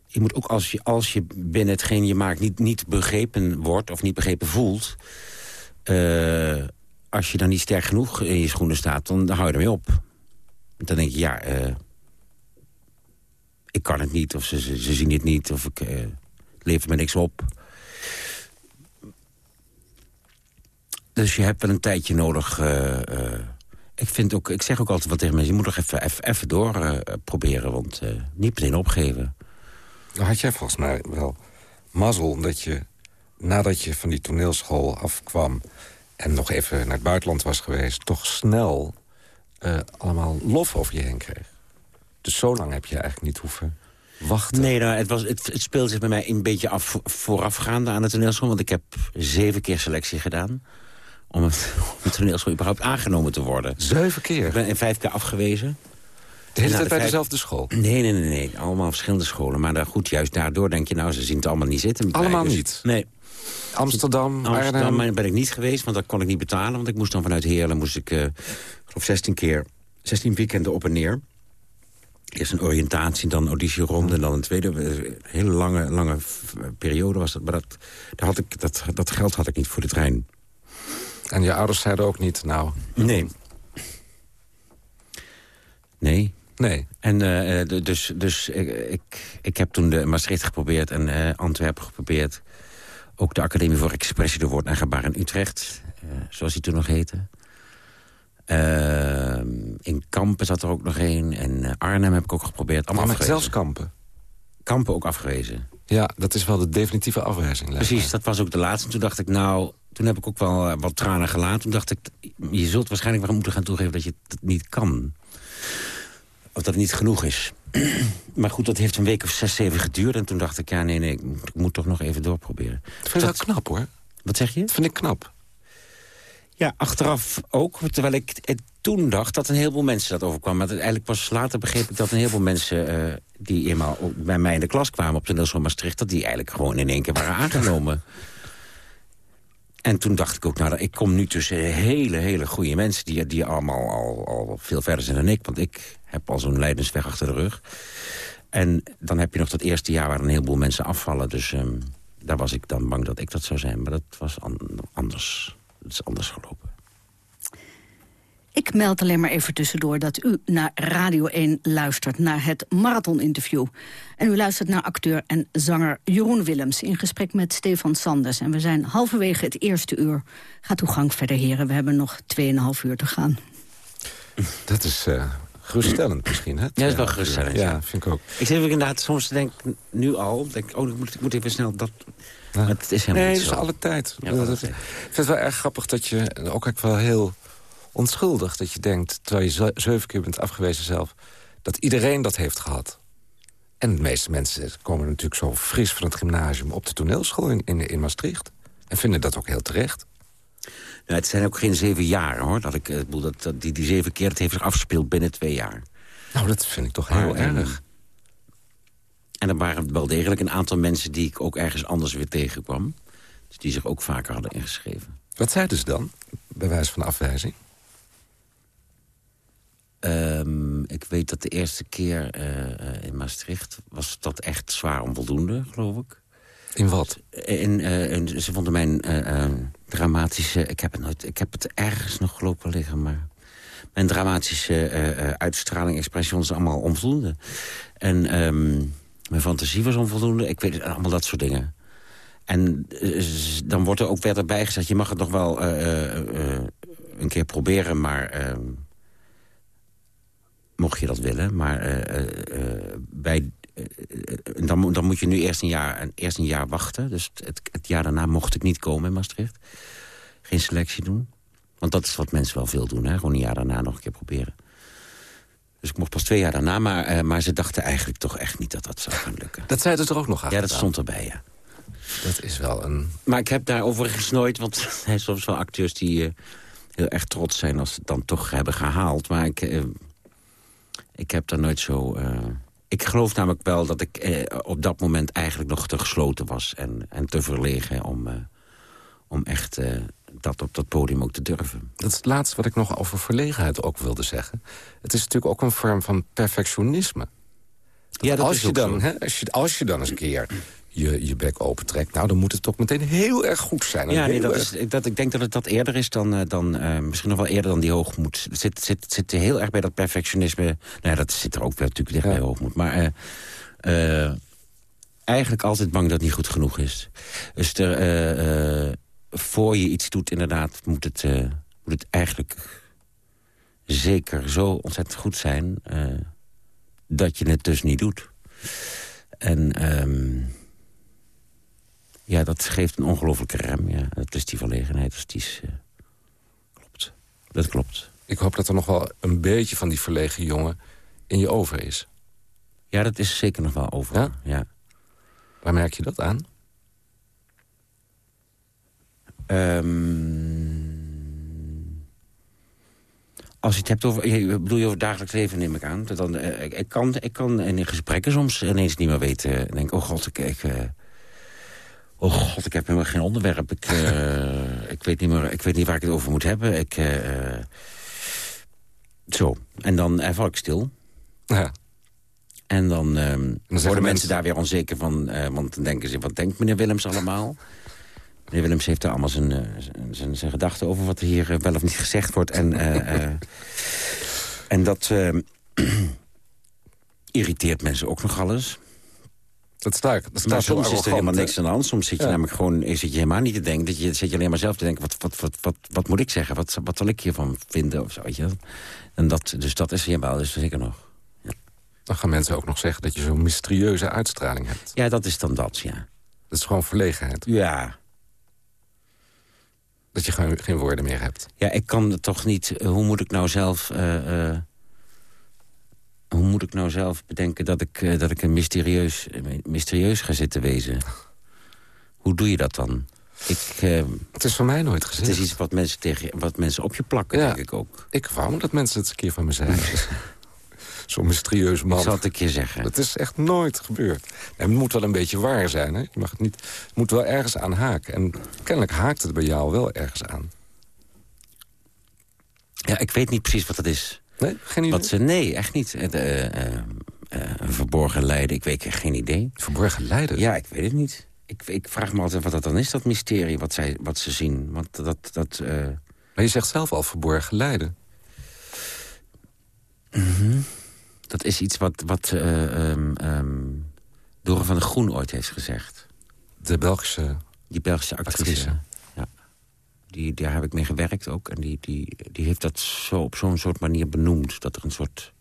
Speaker 6: je moet ook als je, als je binnen hetgeen je maakt niet, niet begrepen wordt of niet begrepen voelt, eh, als je dan niet sterk genoeg in je schoenen staat, dan, dan hou je ermee op. Dan denk je, ja, eh, ik kan het niet, of ze, ze, zien het niet, of ik eh, het levert me niks op. Dus je hebt wel een tijdje nodig. eh, eh, ik, vind ook, ik zeg ook altijd wat tegen mensen. Je moet nog even, even, even door eh, proberen. Want niet meteen opgeven.
Speaker 5: Dan had jij volgens mij wel mazzel dat je... nadat je van die toneelschool afkwam... en nog even naar het buitenland was geweest... toch snel allemaal lof over je heen kreeg. Dus zo lang heb je eigenlijk niet hoeven wachten.
Speaker 6: Nee, nou, het, was, het, het speelde zich bij mij een beetje af voorafgaande aan de toneelschool. Want ik heb zeven keer selectie gedaan. Om het, (laughs) om de toneelschool überhaupt aangenomen te worden.
Speaker 5: Zeven keer?
Speaker 6: Ik ben in vijf keer afgewezen.
Speaker 5: De hele tijd bij dezelfde school?
Speaker 6: Nee, nee, nee, nee. Allemaal verschillende scholen. Maar daar, goed, juist daardoor denk je, nou, ze zien het allemaal niet zitten.
Speaker 5: Allemaal
Speaker 6: Dus-
Speaker 5: niet?
Speaker 6: Nee.
Speaker 5: Amsterdam,
Speaker 6: Amsterdam
Speaker 5: Arnhem?
Speaker 6: ben ik niet geweest, want dat kon ik niet betalen. Want ik moest dan vanuit Heerlen, moest ik, eh, geloof 16 keer, 16 weekenden op en neer. Eerst een oriëntatie, dan auditieronde, en dan een tweede. eh, Een hele lange, lange periode was dat. Maar dat, daar had ik, dat, dat geld had ik niet voor de trein.
Speaker 5: En je ouders zeiden ook niet, nou...
Speaker 6: Nee. Nee.
Speaker 5: Nee.
Speaker 6: En eh, eh, dus, dus ik, ik, ik heb toen de Maastricht geprobeerd en eh, Antwerpen geprobeerd. Ook de Academie voor Expressie door Woord en Gebaar in Utrecht. eh, zoals die toen nog heette. In Kampen zat er ook nog een. En Arnhem heb ik ook geprobeerd. Allemaal
Speaker 5: Maar zelfs kampen.
Speaker 6: Kampen ook afgewezen.
Speaker 5: Ja, dat is wel de definitieve afwijzing.
Speaker 6: Precies, dat was ook de laatste. Toen dacht ik, nou, toen heb ik ook wel eh, wat tranen gelaten. Toen dacht ik, je zult waarschijnlijk wel moeten gaan toegeven dat je het niet kan. Of dat het niet genoeg is. (clears throat) maar goed, dat heeft een week of zes, zeven geduurd. En toen dacht ik, ja, nee, nee, ik moet, ik moet toch nog even doorproberen.
Speaker 5: Dat vind ik wel knap, hoor.
Speaker 6: Wat zeg je?
Speaker 5: Dat vind ik knap.
Speaker 6: Ja, achteraf ook. Terwijl ik het toen dacht dat een heleboel mensen dat overkwam. Maar eigenlijk pas later begreep ik dat een heleboel mensen... Uh, die eenmaal bij mij in de klas kwamen op de Nels van Maastricht... dat die eigenlijk gewoon in één keer waren aangenomen. En toen dacht ik ook, nou, ik kom nu tussen hele, hele goede mensen... die, die allemaal al, al veel verder zijn dan ik. Want ik heb al zo'n leidensweg achter de rug. En dan heb je nog dat eerste jaar waar een heleboel mensen afvallen. Dus um, daar was ik dan bang dat ik dat zou zijn. Maar dat was anders. Het is anders gelopen.
Speaker 4: Ik meld alleen maar even tussendoor dat u naar Radio 1 luistert... naar het marathoninterview. En u luistert naar acteur en zanger Jeroen Willems... in gesprek met Stefan Sanders. En we zijn halverwege het eerste uur. Gaat uw gang verder, heren. We hebben nog 2,5 uur te gaan.
Speaker 5: Dat is uh, geruststellend misschien, hè? Ja,
Speaker 6: dat is wel geruststellend,
Speaker 5: ja. vind ik ook.
Speaker 6: Ik zit inderdaad soms te denken, nu al... Denk, oh, ik moet, ik moet even snel dat... Maar het is helemaal
Speaker 5: nee,
Speaker 6: niet
Speaker 5: zo.
Speaker 6: alle
Speaker 5: tijd. Ja, ik vind het wel erg grappig dat je... ook eigenlijk wel heel onschuldig dat je denkt... terwijl je zeven keer bent afgewezen zelf... dat iedereen dat heeft gehad. En de meeste mensen komen natuurlijk zo fris van het gymnasium... op de toneelschool in, in, in Maastricht. En vinden dat ook heel terecht.
Speaker 6: Nou, het zijn ook geen zeven jaar, hoor. Dat ik, bedoel, dat, dat, die, die zeven keer, het heeft zich afgespeeld binnen twee jaar.
Speaker 5: Nou, dat vind ik toch heel erg.
Speaker 6: En er waren wel degelijk een aantal mensen... die ik ook ergens anders weer tegenkwam. Dus die zich ook vaker hadden ingeschreven.
Speaker 5: Wat zeiden ze dan, bij wijze van afwijzing?
Speaker 6: Um, ik weet dat de eerste keer uh, in Maastricht... was dat echt zwaar onvoldoende, geloof ik.
Speaker 5: In wat?
Speaker 6: In, uh, in ze vonden mijn uh, dramatische... Ik heb, het nooit, ik heb het ergens nog gelopen liggen, maar... Mijn dramatische uitstraling, expressie was allemaal onvoldoende. En um, mijn fantasie was onvoldoende. Ik weet allemaal dat soort dingen. En dan wordt er ook weer erbij gezegd... je mag het nog wel een keer proberen, maar ehm, mocht je dat willen. Maar uh, bij, dan, dan moet je nu eerst een jaar, eerst een jaar wachten. Dus het, het, jaar daarna mocht ik niet komen in Maastricht. Geen selectie doen. Want dat is wat mensen wel veel doen. Hè? Gewoon een jaar daarna nog een keer proberen. Dus ik mocht pas twee jaar daarna. Maar, maar ze dachten eigenlijk toch echt niet dat dat zou gaan lukken.
Speaker 5: Dat zeiden ze er ook nog aan?
Speaker 6: Ja, dat stond erbij, ja.
Speaker 5: Dat is wel een...
Speaker 6: Maar ik heb daar overigens nooit... Want (laughs) er zijn soms wel acteurs die heel erg trots zijn... als ze het dan toch hebben gehaald. Maar ik ik heb daar nooit zo... Uh... Ik geloof namelijk wel dat ik eh, op dat moment eigenlijk nog te gesloten was... en, en te verlegen om, uh, om echt dat op dat podium ook te durven.
Speaker 5: Dat is het laatste wat ik nog over verlegenheid ook wilde zeggen. Het is natuurlijk ook een vorm van perfectionisme. Ja, dat als, is je dan, hè, als, je, als je dan eens een keer je, je bek opentrekt... nou, dan moet het toch meteen heel erg goed zijn.
Speaker 6: Ja, nee, dat is, dat, ik denk dat het dat eerder is dan... Uh, dan uh, misschien nog wel eerder dan die hoogmoed. Het zit, zit, zit heel erg bij dat perfectionisme. Nou ja, dat zit er ook wel natuurlijk dicht ja. bij hoogmoed. Maar uh, eigenlijk altijd bang dat het niet goed genoeg is. Dus er, voor je iets doet, inderdaad, moet het, moet het eigenlijk zeker zo ontzettend goed zijn... dat je het dus niet doet. En... Um, ja, dat geeft een ongelofelijke rem. Ja. Dat is die verlegenheid. Dus die is, uh, klopt. Dat klopt.
Speaker 5: Ik hoop dat er nog wel een beetje van die verlegen jongen in je over is.
Speaker 6: Ja, dat is zeker nog wel over. Ja? ja.
Speaker 5: Waar merk je dat aan?
Speaker 6: Um, als je het hebt over... Je, bedoel je over het dagelijks leven, neem ik aan. Dan, uh, ik, ik, kan, ik kan in gesprekken soms ineens niet meer weten... en denk, oh god, ik... ik uh, Oh god, ik heb helemaal geen onderwerp. Ik, uh, (laughs) ik, weet niet meer, ik weet niet waar ik het over moet hebben. Ik, uh, zo. En dan val ik stil.
Speaker 5: Ja.
Speaker 6: En dan, dan worden mensen daar weer onzeker van. want dan denken ze, wat denkt meneer Willems allemaal? Meneer Willems heeft daar allemaal zijn, zijn, zijn gedachten over... wat er hier wel of niet gezegd wordt. En, (laughs) en dat (clears throat) irriteert mensen ook nog alles.
Speaker 5: Dat staat, dat
Speaker 6: maar soms is er helemaal niks aan de hand. Soms zit je namelijk gewoon, zit je helemaal niet te denken. Dat je, zit je alleen maar zelf te denken, wat, wat, wat, wat, wat moet ik zeggen? Wat, wat zal ik hiervan vinden? Of zo, weet je? En dat, dus dat is helemaal dus zeker nog. Ja.
Speaker 5: Dan gaan mensen ook nog zeggen dat je zo'n mysterieuze uitstraling hebt.
Speaker 6: Ja, dat is dan dat, ja.
Speaker 5: Dat is gewoon verlegenheid.
Speaker 6: Ja.
Speaker 5: Dat je gewoon geen woorden meer hebt.
Speaker 6: Ja, ik kan het toch niet... Hoe moet ik nou zelf... Uh, uh, hoe moet ik nou zelf bedenken dat ik, uh, dat ik een mysterieus, mysterieus ga zitten wezen? Hoe doe je dat dan? Ik, uh,
Speaker 5: het is voor mij nooit gezegd.
Speaker 6: Het is iets wat mensen, tegen, wat mensen op je plakken,
Speaker 5: Ja.
Speaker 6: denk ik ook.
Speaker 5: Ik wou dat mensen het een keer van me zeiden. (laughs) Zo'n mysterieus man.
Speaker 6: Ik zal het een keer zeggen.
Speaker 5: Dat is echt nooit gebeurd. En het moet wel een beetje waar zijn. Hè? Je mag het, niet, het moet wel ergens aan haken. En kennelijk haakt het bij jou wel ergens aan.
Speaker 6: Ja, ik weet niet precies wat het is.
Speaker 5: Nee, geen idee.
Speaker 6: Wat ze, nee, echt niet. Eh, eh, eh, een verborgen lijden, ik weet geen idee.
Speaker 5: Verborgen lijden?
Speaker 6: Ja, ik weet het niet. Ik, ik vraag me altijd wat dat dan is, dat mysterie, wat, zij, wat ze zien. Want dat... dat
Speaker 5: Maar je zegt zelf al verborgen lijden.
Speaker 6: Dat is iets wat, wat Dore van der Groen ooit heeft gezegd.
Speaker 5: De Belgische...
Speaker 6: Die Belgische actrice.
Speaker 5: Actrice.
Speaker 6: Die, daar heb ik mee gewerkt ook. En die, die, die heeft dat zo op zo'n soort manier benoemd. Dat er een soort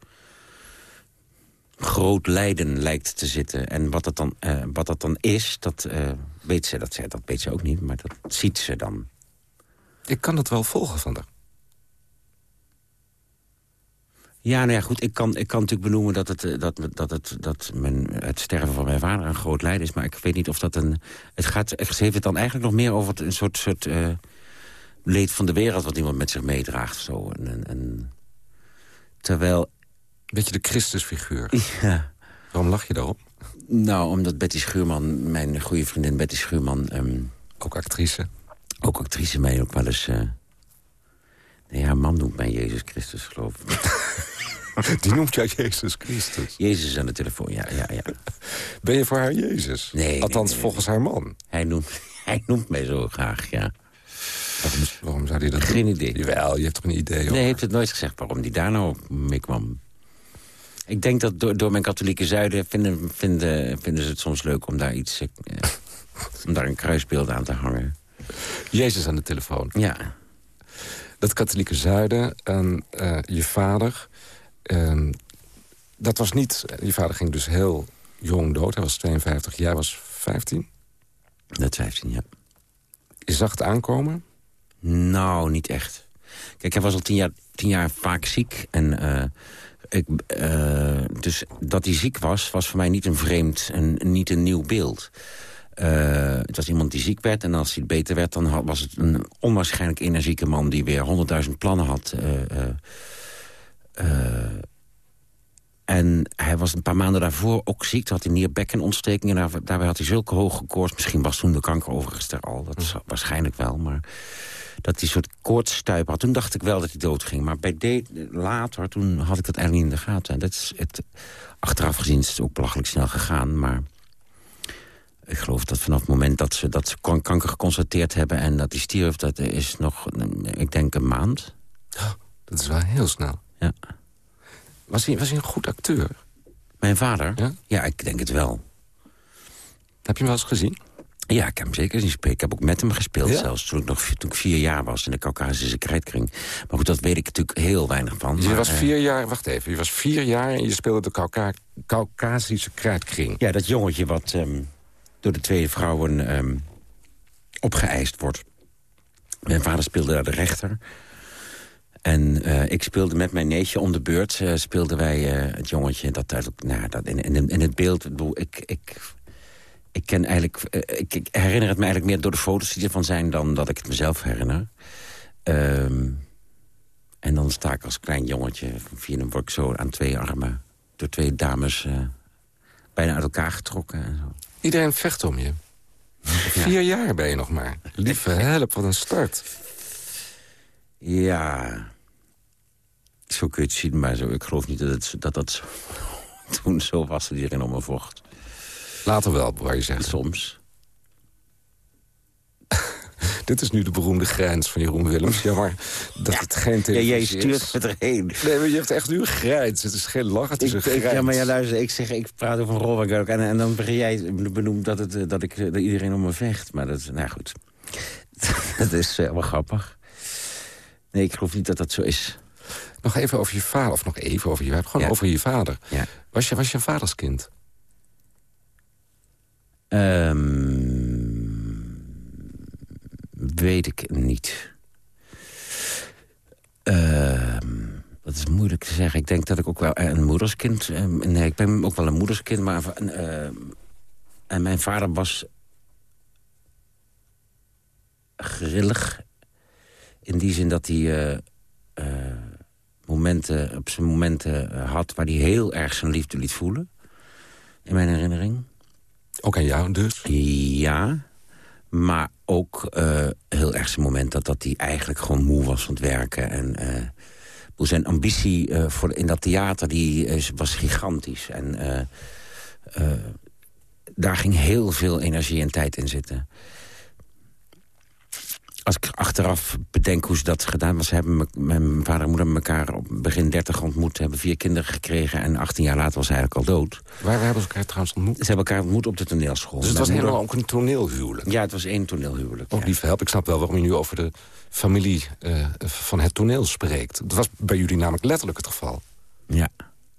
Speaker 6: groot lijden lijkt te zitten. En wat dat dan, eh, wat dat dan is, dat, eh, weet ze, dat, ze- dat weet ze ook niet. Maar dat ziet ze dan.
Speaker 5: Ik kan het wel volgen van haar.
Speaker 6: Ja, nou ja, goed. Ik kan, ik kan natuurlijk benoemen dat, het, eh, dat, dat, het, dat mijn, het sterven van mijn vader een groot lijden is. Maar ik weet niet of dat een... Het gaat, ze heeft het dan eigenlijk nog meer over het, een soort, soort leed van de wereld... wat iemand met zich meedraagt. Zo. Een, een- terwijl,
Speaker 5: Beetje de Christusfiguur.
Speaker 6: ja,
Speaker 5: Waarom lach je daarop?
Speaker 6: nou, omdat Betty Schuurman, mijn goede vriendin Betty Schuurman... ehm,
Speaker 5: Ook actrice.
Speaker 6: ook actrice mij ook wel eens... eh, nee, haar man noemt mij Jezus Christus, geloof ik. (laughs)
Speaker 5: Die noemt jou Jezus Christus.
Speaker 6: Jezus aan de telefoon, ja, ja, ja.
Speaker 5: Ben je voor haar Jezus?
Speaker 6: Nee, nee,
Speaker 5: Althans,
Speaker 6: nee, nee.
Speaker 5: volgens haar man.
Speaker 6: Hij noemt, (laughs) hij noemt mij zo graag, ja.
Speaker 5: Waarom, waarom zou hij dat
Speaker 6: Geen
Speaker 5: doen?
Speaker 6: idee.
Speaker 5: Jawel, je hebt toch een idee
Speaker 6: Nee,
Speaker 5: over?
Speaker 6: hij heeft het nooit gezegd waarom die daar nou mee kwam. Ik denk dat door, door mijn katholieke zuiden vinden, vinden, vinden ze het soms leuk om daar iets... eh, om daar een kruisbeeld aan te hangen.
Speaker 5: Jezus aan de telefoon.
Speaker 6: Ja,
Speaker 5: Dat katholieke zuiden en eh, je vader... ehm, dat was niet... Je vader ging dus heel jong dood. Hij was 52, jij was 15.
Speaker 6: dat 15, ja.
Speaker 5: Je zag het aankomen.
Speaker 6: Nou, niet echt. Kijk, hij was al tien jaar, tien jaar vaak ziek. En, eh, ik, eh, dus dat hij ziek was, was voor mij niet een vreemd en niet een nieuw beeld. Eh, het was iemand die ziek werd en als hij beter werd... dan was het een onwaarschijnlijk energieke man... die weer honderdduizend plannen had. En hij was een paar maanden daarvoor ook ziek. Toen had hij nierbekkenontsteking en daar- daarbij had hij zulke hoge koorts. Misschien was toen de kanker overigens er al, dat is waarschijnlijk wel. Maar dat hij een soort koortsstuip had. Toen dacht ik wel dat hij doodging. Maar bij de, later, toen had ik dat eigenlijk niet in de gaten. En dat is het, achteraf gezien is het ook belachelijk snel gegaan. Maar ik geloof dat vanaf het moment dat ze, dat ze kanker geconstateerd hebben... en dat hij stierf, dat is nog, ik denk, een maand.
Speaker 5: Dat is wel heel snel.
Speaker 6: Ja.
Speaker 5: Was hij, was hij een goed acteur?
Speaker 6: Mijn vader?
Speaker 5: Ja?
Speaker 6: ik denk het wel.
Speaker 5: Heb je hem wel eens gezien?
Speaker 6: Ja, ik heb hem zeker zien spelen. Ik heb ook met hem gespeeld
Speaker 5: Ja?
Speaker 6: zelfs. Toen ik nog toen ik vier jaar was in de Caucasische krijtkring. Maar goed, dat weet ik natuurlijk heel weinig van.
Speaker 5: Je
Speaker 6: maar,
Speaker 5: was
Speaker 6: eh,
Speaker 5: vier jaar... Wacht even. Je was vier jaar en je speelde de Cauca Caucasische krijtkring.
Speaker 6: Ja, dat jongetje wat ehm, door de twee vrouwen ehm, opgeëist wordt. Mijn vader speelde daar de rechter. En eh, ik speelde met mijn neefje om de beurt... eh, speelden wij eh, het jongetje dat. Nou, dat in, het beeld... ik Ik, ik, ken eigenlijk, ik, ik herinner het me eigenlijk meer door de foto's die ervan zijn... dan dat ik het mezelf herinner. Ehm, en dan sta ik als klein jongetje... via een word ik zo aan twee armen... door twee dames bijna uit elkaar getrokken. En zo.
Speaker 5: Iedereen vecht om je. Vier jaar ben je nog maar. Lieve (laughs) help, wat een start.
Speaker 6: Ja, zo kun je het zien, maar zo, ik geloof niet dat het, dat, dat zo, (laughs) toen zo was dat iedereen om me vocht.
Speaker 5: Later wel, waar je zegt.
Speaker 6: Soms. (laughs)
Speaker 5: Dit is nu de beroemde grijns van Jeroen Willems. Jammer dat het geen
Speaker 6: Ja,
Speaker 5: televisie
Speaker 6: jij
Speaker 5: is.
Speaker 6: stuurt het erheen.
Speaker 5: Nee, maar je hebt echt nu een grijns. Het is geen lach, het is
Speaker 6: Ik,
Speaker 5: een
Speaker 6: ik,
Speaker 5: grijns.
Speaker 6: ja, maar ja, luister, ik zeg, ik praat over een rol en, en dan begin jij benoemd dat, het, eh, dat, ik, eh, dat iedereen om me vecht. Maar dat is, nou goed. (laughs) dat is eh, wel grappig. Nee, ik geloof niet dat dat zo is.
Speaker 5: Nog even over je vader, of nog even over je vader. Gewoon
Speaker 6: Ja.
Speaker 5: over je vader.
Speaker 6: Ja.
Speaker 5: Was je, was je vaders kind?
Speaker 6: Ehm, weet ik niet. Ehm, dat is moeilijk te zeggen. Ik denk dat ik ook wel een moederskind... ehm, nee, ik ben ook wel een moederskind, maar... en mijn vader was... grillig. In die zin dat hij momenten, op zijn momenten had... waar hij heel erg zijn liefde liet voelen. In mijn herinnering.
Speaker 5: Ook aan jou dus?
Speaker 6: Ja, maar ook heel erg zijn moment dat, dat hij eigenlijk gewoon moe was van het werken. En zijn ambitie voor, in dat theater die, was gigantisch. En daar ging heel veel energie en tijd in zitten. Als ik achteraf bedenk hoe ze dat gedaan was... hebben mijn vader en moeder elkaar op begin 30 ontmoet... hebben vier kinderen gekregen en 18 jaar later was hij eigenlijk al dood.
Speaker 5: Waar hebben ze elkaar trouwens ontmoet?
Speaker 6: Ze hebben elkaar ontmoet op de toneelschool.
Speaker 5: Dus het was helemaal ook een toneelhuwelijk?
Speaker 6: Ja, het was één toneelhuwelijk.
Speaker 5: Ook lief help. Ik snap wel waarom je nu over de familie uh, van het toneel spreekt. Dat was bij jullie namelijk letterlijk het geval.
Speaker 6: Ja.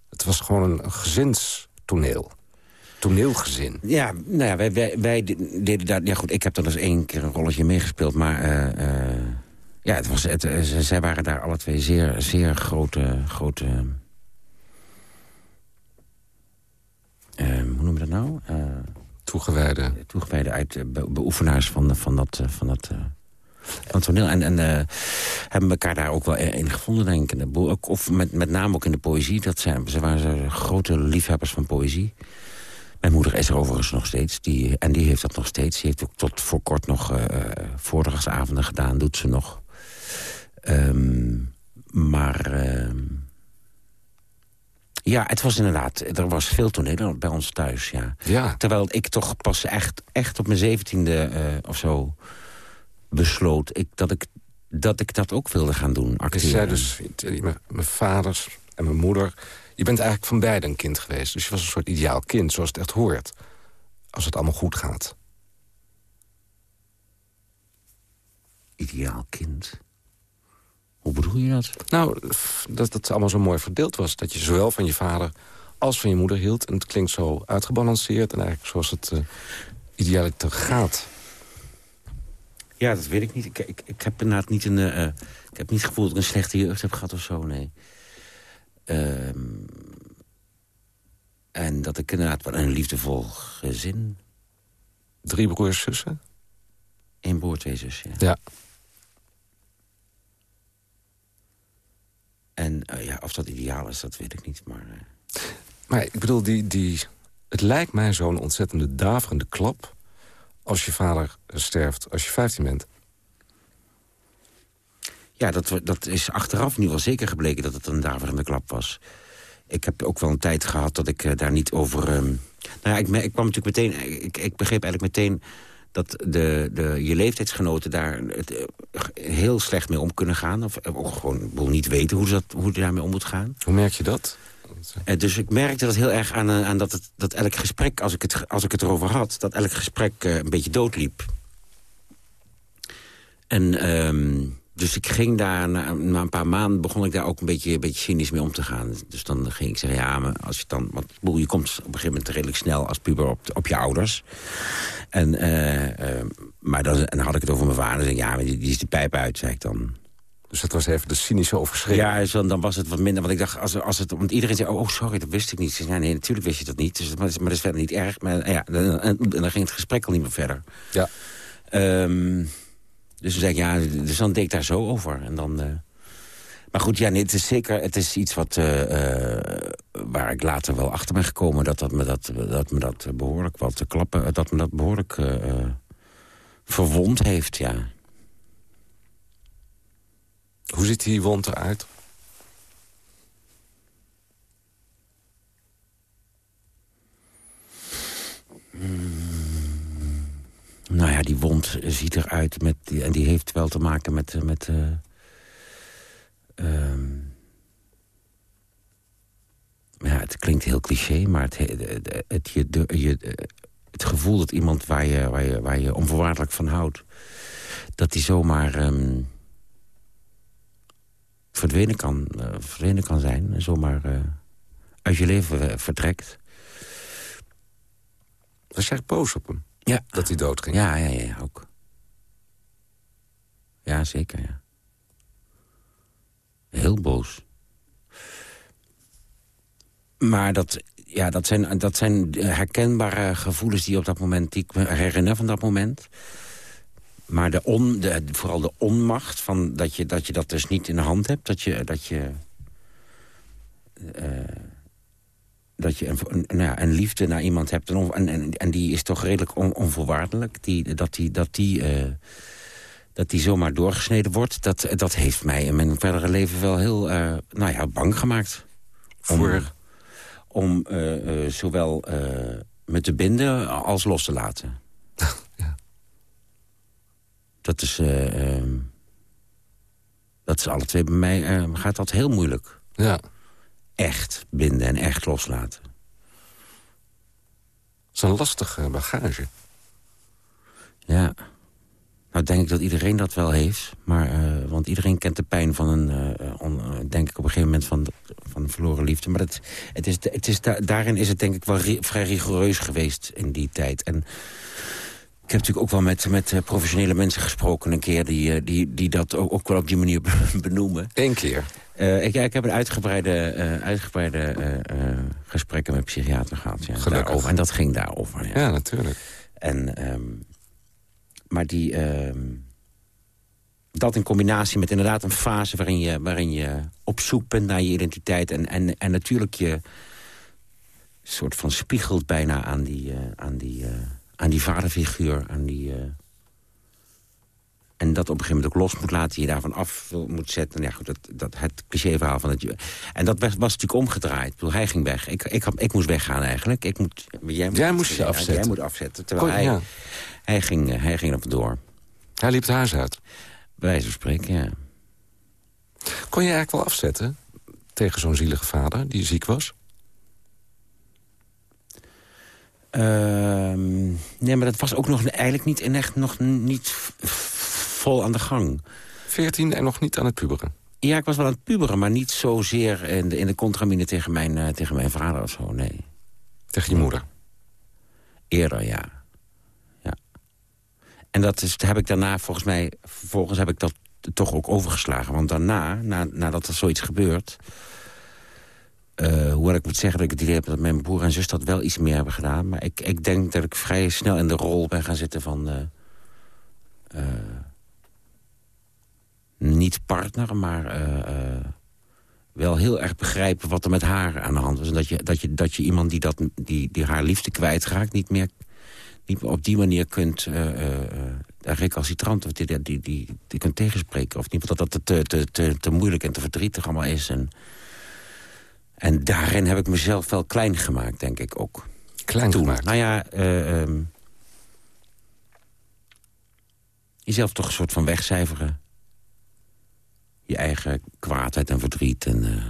Speaker 5: Het was gewoon een gezinstoneel toneelgezin.
Speaker 6: Ja, nou ja, wij, wij, wij deden daar... Ja goed, ik heb er dus één keer een rolletje meegespeeld, maar... Uh, ja, het was, het, uh, zij waren daar alle twee zeer, zeer grote... grote hoe noem je dat nou?
Speaker 5: toegewijde.
Speaker 6: Toegewijde uit be beoefenaars van, van dat... van dat van toneel. En, en hebben elkaar daar ook wel in gevonden, denk ik. Of met, met name ook in de poëzie. Dat zijn, ze waren grote liefhebbers van poëzie. Mijn moeder is er overigens nog steeds. Die, en die heeft dat nog steeds. Die heeft ook tot voor kort nog uh, voordragsavonden gedaan. Doet ze nog. Um, maar... Uh, ja, het was inderdaad... Er was veel toneel bij ons thuis, ja.
Speaker 5: ja.
Speaker 6: Terwijl ik toch pas echt, echt op mijn zeventiende uh, of zo besloot... Ik, dat, ik, dat ik dat ook wilde gaan doen, acteren.
Speaker 5: zei dus, mijn vaders en mijn moeder je bent eigenlijk van beide een kind geweest. Dus je was een soort ideaal kind, zoals het echt hoort. Als het allemaal goed gaat.
Speaker 6: Ideaal kind? Hoe bedoel je dat?
Speaker 5: Nou, dat het allemaal zo mooi verdeeld was. Dat je zowel van je vader als van je moeder hield. En het klinkt zo uitgebalanceerd en eigenlijk zoals het uh, idealiter gaat.
Speaker 6: Ja, dat weet ik niet. Ik, ik, ik heb inderdaad niet een... Uh, ik heb niet het gevoel dat ik een slechte jeugd heb gehad of zo, nee. Um, en dat ik inderdaad wel een liefdevol gezin...
Speaker 5: Drie broers, zussen?
Speaker 6: Eén broer, twee zussen, ja.
Speaker 5: ja.
Speaker 6: En uh, ja, of dat ideaal is, dat weet ik niet, maar... Uh...
Speaker 5: Maar ik bedoel, die, die, het lijkt mij zo'n ontzettende daverende klap... als je vader sterft, als je 15 bent.
Speaker 6: Ja, dat, dat is achteraf nu wel zeker gebleken dat het een daverende klap was. Ik heb ook wel een tijd gehad dat ik uh, daar niet over... Um... Nou ja, ik, ik, kwam natuurlijk meteen... Ik, ik begreep eigenlijk meteen dat de, de, je leeftijdsgenoten daar het, uh, heel slecht mee om kunnen gaan. Of, of gewoon niet weten hoe, dat, hoe daarmee om moet gaan.
Speaker 5: Hoe merk je dat?
Speaker 6: Uh, dus ik merkte dat heel erg aan, aan dat, het, dat elk gesprek, als ik, het, als ik het erover had... dat elk gesprek een beetje doodliep. En... Um, dus ik ging daar, na, na, een paar maanden begon ik daar ook een beetje, een beetje cynisch mee om te gaan. Dus dan ging ik zeggen, ja, maar als je dan... Want je komt op een gegeven moment redelijk snel als puber op, op je ouders. En, uh, uh, maar dan, en dan had ik het over mijn vader. Ja, maar die, die is de pijp uit, zei ik dan.
Speaker 5: Dus dat was even de cynische overschrift.
Speaker 6: Ja, dan, dan was het wat minder. Want ik dacht, als, als het, want iedereen zei, oh sorry, dat wist ik niet. Zei, ja, nee, natuurlijk wist je dat niet. Dus, maar, maar dat is verder niet erg. Maar ja, en, en, dan ging het gesprek al niet meer verder.
Speaker 5: Ja.
Speaker 6: Um, dus dan zei ik, ja, dus dan deed ik daar zo over. En dan, uh... Maar goed, ja, nee, het is zeker het is iets wat, uh, uh, waar ik later wel achter ben gekomen... dat, dat, me, dat, dat me dat behoorlijk wat te klappen... dat me dat behoorlijk verwond heeft, ja.
Speaker 5: Hoe ziet die wond eruit?
Speaker 6: Hmm. Nou ja, die wond ziet eruit met, en die heeft wel te maken met... Eh, met uh, um, ja, het klinkt heel cliché, maar het, het, je, de, je, het gevoel dat iemand waar je, waar, je, waar je onvoorwaardelijk van houdt... dat die zomaar um, verdwenen, kan, uh, verdwenen kan zijn... zomaar uit je leven vertrekt.
Speaker 5: Was jij boos op hem?
Speaker 6: Ja.
Speaker 5: Dat hij doodging?
Speaker 6: Ja, ja, ja, ook. Ja, zeker, ja. Heel boos. Maar dat, ja, dat, zijn, dat zijn herkenbare gevoelens die op dat moment... die ik me herinner van dat moment. maar de on, de, vooral de onmacht van dat je, dat je dat dus niet in de hand hebt. Dat je, dat je, uh, dat je een, een, nou ja, een, liefde naar iemand hebt. En, en, en die is toch redelijk on, onvoorwaardelijk. Die, dat die, dat die, uh, dat die zomaar doorgesneden wordt. Dat, dat heeft mij in mijn verdere leven wel heel uh, nou ja, bang gemaakt.
Speaker 5: Voor?
Speaker 6: Om, om zowel me te binden als los te laten. (laughs)
Speaker 5: ja.
Speaker 6: Dat is... Uh, dat is alle twee bij mij... Gaat dat heel moeilijk.
Speaker 5: Ja.
Speaker 6: Echt binden en echt loslaten.
Speaker 5: Dat is een lastige bagage.
Speaker 6: Ja. Nou denk ik dat iedereen dat wel heeft. Maar, uh, want iedereen kent de pijn van een... On, denk ik op een gegeven moment van, van verloren liefde. Maar het, het is, het is, daarin is het denk ik wel vrij rigoureus geweest in die tijd. En ik heb natuurlijk ook wel met, met professionele mensen gesproken een keer... die, die, die dat ook, ook wel op die manier (laughs) benoemen.
Speaker 5: Eén keer?
Speaker 6: Uh, ik, ja, ik heb een uitgebreide, uh, uitgebreide uh, gesprekken met psychiater gehad. Ja, daarover. En dat ging daarover. Ja,
Speaker 5: ja natuurlijk.
Speaker 6: En, um, maar die... Um, dat in combinatie met inderdaad een fase waarin je, waarin je op zoek bent naar je identiteit... en, en, en natuurlijk je soort van spiegelt bijna aan die, aan die, aan die vaderfiguur, aan die... En dat op een gegeven moment ook los moet laten. Je daarvan af moet zetten. Ja, goed, dat, dat, het clichéverhaal van het... En dat was, was natuurlijk omgedraaid. Bedoel, hij ging weg. Ik, ik, ik moest weggaan eigenlijk. Ik moet,
Speaker 5: jij, moet, jij moest je afzetten.
Speaker 6: Jij moet afzetten. Terwijl Kon, hij, ja. hij, ging, hij ging er vandoor.
Speaker 5: Hij liep het huis uit?
Speaker 6: Bij wijze van spreken, ja.
Speaker 5: Kon je eigenlijk wel afzetten tegen zo'n zielige vader die ziek was?
Speaker 6: Uh, nee, maar dat was ook nog eigenlijk niet, en echt nog niet vol aan de gang.
Speaker 5: Veertien en nog niet aan het puberen?
Speaker 6: Ja, ik was wel aan het puberen, maar niet zozeer in de, in de contramine tegen mijn, uh, tegen mijn vader of zo, nee.
Speaker 5: Tegen je moeder?
Speaker 6: Eerder, ja. ja. En dat is, heb ik daarna, volgens mij, vervolgens heb ik dat toch ook overgeslagen. Want daarna, na, nadat er zoiets gebeurt... Uh, hoewel ik moet zeggen dat ik het idee heb dat mijn broer en zus dat wel iets meer hebben gedaan. Maar ik, ik denk dat ik vrij snel in de rol ben gaan zitten van... Uh, uh, niet partner, maar wel heel erg begrijpen wat er met haar aan de hand was. En dat je, dat je, dat je iemand die, dat, die, die haar liefde kwijtraakt... niet meer, niet meer op die manier kunt recalcitrant... of die, die, die, die, die kunt tegenspreken. Of niet, dat dat te, te, te, te moeilijk en te verdrietig allemaal is... En, en daarin heb ik mezelf wel klein gemaakt, denk ik ook.
Speaker 5: Klein
Speaker 6: Toen.
Speaker 5: gemaakt?
Speaker 6: Nou ja, uh, um, jezelf toch een soort van wegcijferen. Je eigen kwaadheid en verdriet. En uh,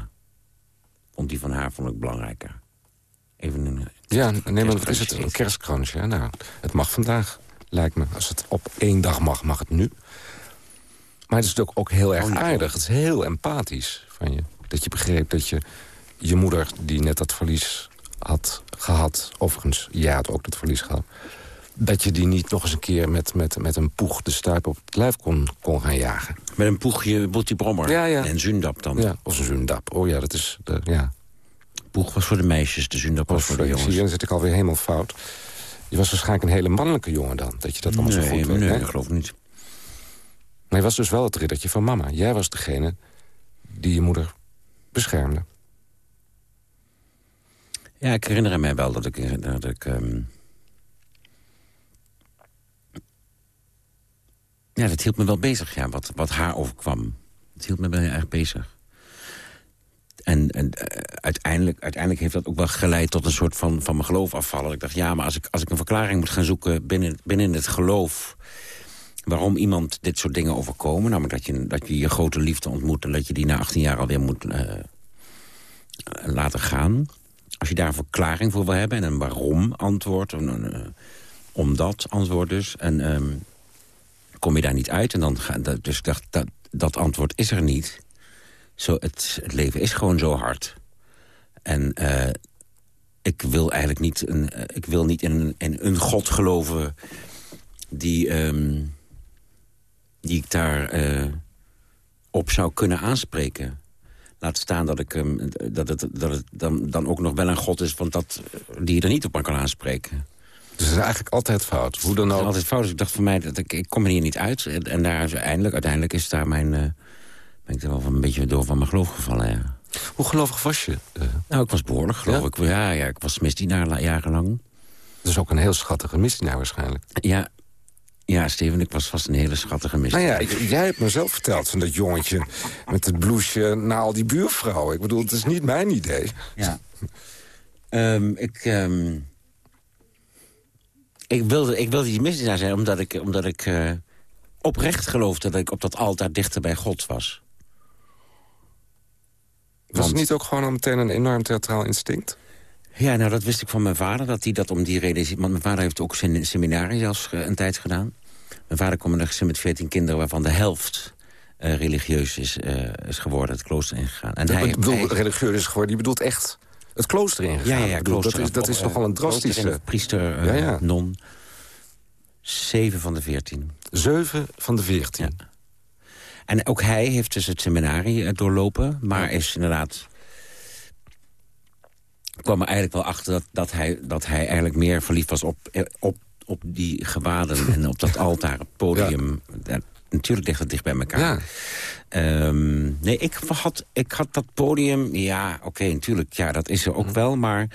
Speaker 6: vond die van haar vond ik belangrijker. Even een...
Speaker 5: Ja, nee, maar is het een kerstkrans, ja? Nou, het mag vandaag, lijkt me. Als het op één dag mag, mag het nu. Maar het is natuurlijk ook heel erg oh, aardig. Het is heel empathisch van je. Dat je begreep dat je je moeder, die net dat verlies had gehad... overigens, jij had ook dat verlies gehad... dat je die niet nog eens een keer met, met, met een poeg de stuip op het lijf kon, kon gaan jagen.
Speaker 6: Met een poegje Botti Brommer
Speaker 5: ja, ja.
Speaker 6: en Zundap dan?
Speaker 5: Ja, of een Zundap. Oh ja, dat is... De, ja.
Speaker 6: Poeg was voor de meisjes, de Zundap was voor de jongens. Zie
Speaker 5: dan zit ik alweer helemaal fout. Je was waarschijnlijk een hele mannelijke jongen dan. Dat je dat allemaal
Speaker 6: nee,
Speaker 5: zo goed weet.
Speaker 6: Nee, ik geloof niet.
Speaker 5: Maar je was dus wel het riddertje van mama. Jij was degene die je moeder beschermde.
Speaker 6: Ja, ik herinner mij wel dat ik... Dat ik um... Ja, dat hield me wel bezig, ja, wat, wat haar overkwam. Het hield me wel erg bezig. En, en uh, uiteindelijk, uiteindelijk heeft dat ook wel geleid tot een soort van, van mijn geloof afvallen. Ik dacht, ja, maar als ik, als ik een verklaring moet gaan zoeken binnen, binnen het geloof... waarom iemand dit soort dingen overkomen... namelijk dat je, dat je je grote liefde ontmoet... en dat je die na 18 jaar alweer moet uh, laten gaan als je daar een verklaring voor wil hebben en een waarom antwoord... Een, een, antwoord dus, en um, kom je daar niet uit. En dan ga, dus ik dacht, dat, dat antwoord is er niet. Zo, het, leven is gewoon zo hard. En uh, ik wil eigenlijk niet, een, uh, ik wil niet in een, een god geloven... die, um, die ik daar uh, op zou kunnen aanspreken. Laat staan dat, ik, um, dat het, dat het dan, dan ook nog wel een god is... Want dat, die je er niet op kan aanspreken.
Speaker 5: Dus het is eigenlijk altijd fout. Hoe dan
Speaker 6: Het
Speaker 5: ook.
Speaker 6: is altijd fout. Dus ik dacht van mij, dat ik, ik kom er hier niet uit. En, en daar is eindelijk, uiteindelijk is daar mijn... eh, ben ik er wel van een beetje door van mijn geloof gevallen, ja.
Speaker 5: Hoe gelovig was je? Eh,
Speaker 6: Nou, ik was behoorlijk, geloof
Speaker 5: Ja?
Speaker 6: ik. Ja, ja, ik was misdienaar la- jarenlang.
Speaker 5: dat is ook een heel schattige misdienaar waarschijnlijk.
Speaker 6: Ja, ja, Steven, ik was vast een hele schattige
Speaker 5: Nou
Speaker 6: misdienaar.
Speaker 5: ja, j- jij hebt me zelf verteld van dat jongetje met het blouseje naar al die buurvrouwen. Ik bedoel, het is niet mijn idee.
Speaker 6: Ja. Ehm, ik, ehm, ik, wilde, ik wilde die misdienaar zijn omdat ik, omdat ik eh, oprecht geloofde... dat ik op dat altaar dichter bij God was.
Speaker 5: Was het niet ook gewoon al meteen een enorm theatraal instinct?
Speaker 6: Ja, nou, dat wist ik van mijn vader, dat hij dat om die reden... Want mijn vader heeft ook zijn seminarie zelfs eh, een tijd gedaan. Mijn vader kwam in een gezin met veertien kinderen... waarvan de helft eh, religieus is, is geworden, het klooster ingegaan. En hij,
Speaker 5: bedoel,
Speaker 6: hij-
Speaker 5: religieus is geworden. Je bedoelt echt het klooster ingegaan.
Speaker 6: ja, ja, ja,
Speaker 5: Ik bedoel,
Speaker 6: klooster,
Speaker 5: dat is, dat is nogal een
Speaker 6: eh,
Speaker 5: drastische...
Speaker 6: priester, eh,
Speaker 5: Ja, ja.
Speaker 6: non. Zeven van de veertien.
Speaker 5: Zeven van de veertien.
Speaker 6: En ook hij heeft dus het seminarie eh, doorlopen, maar is inderdaad... kwam er eigenlijk wel achter dat, dat, hij, dat hij eigenlijk meer verliefd was op, eh, op, op die gewaden... (laughs) en op dat altaar, het podium. Ja, natuurlijk ligt het dicht bij elkaar.
Speaker 5: Ja.
Speaker 6: Ehm, nee, ik had, ik had dat podium... Ja, oké, natuurlijk, ja, dat is er ook wel, maar...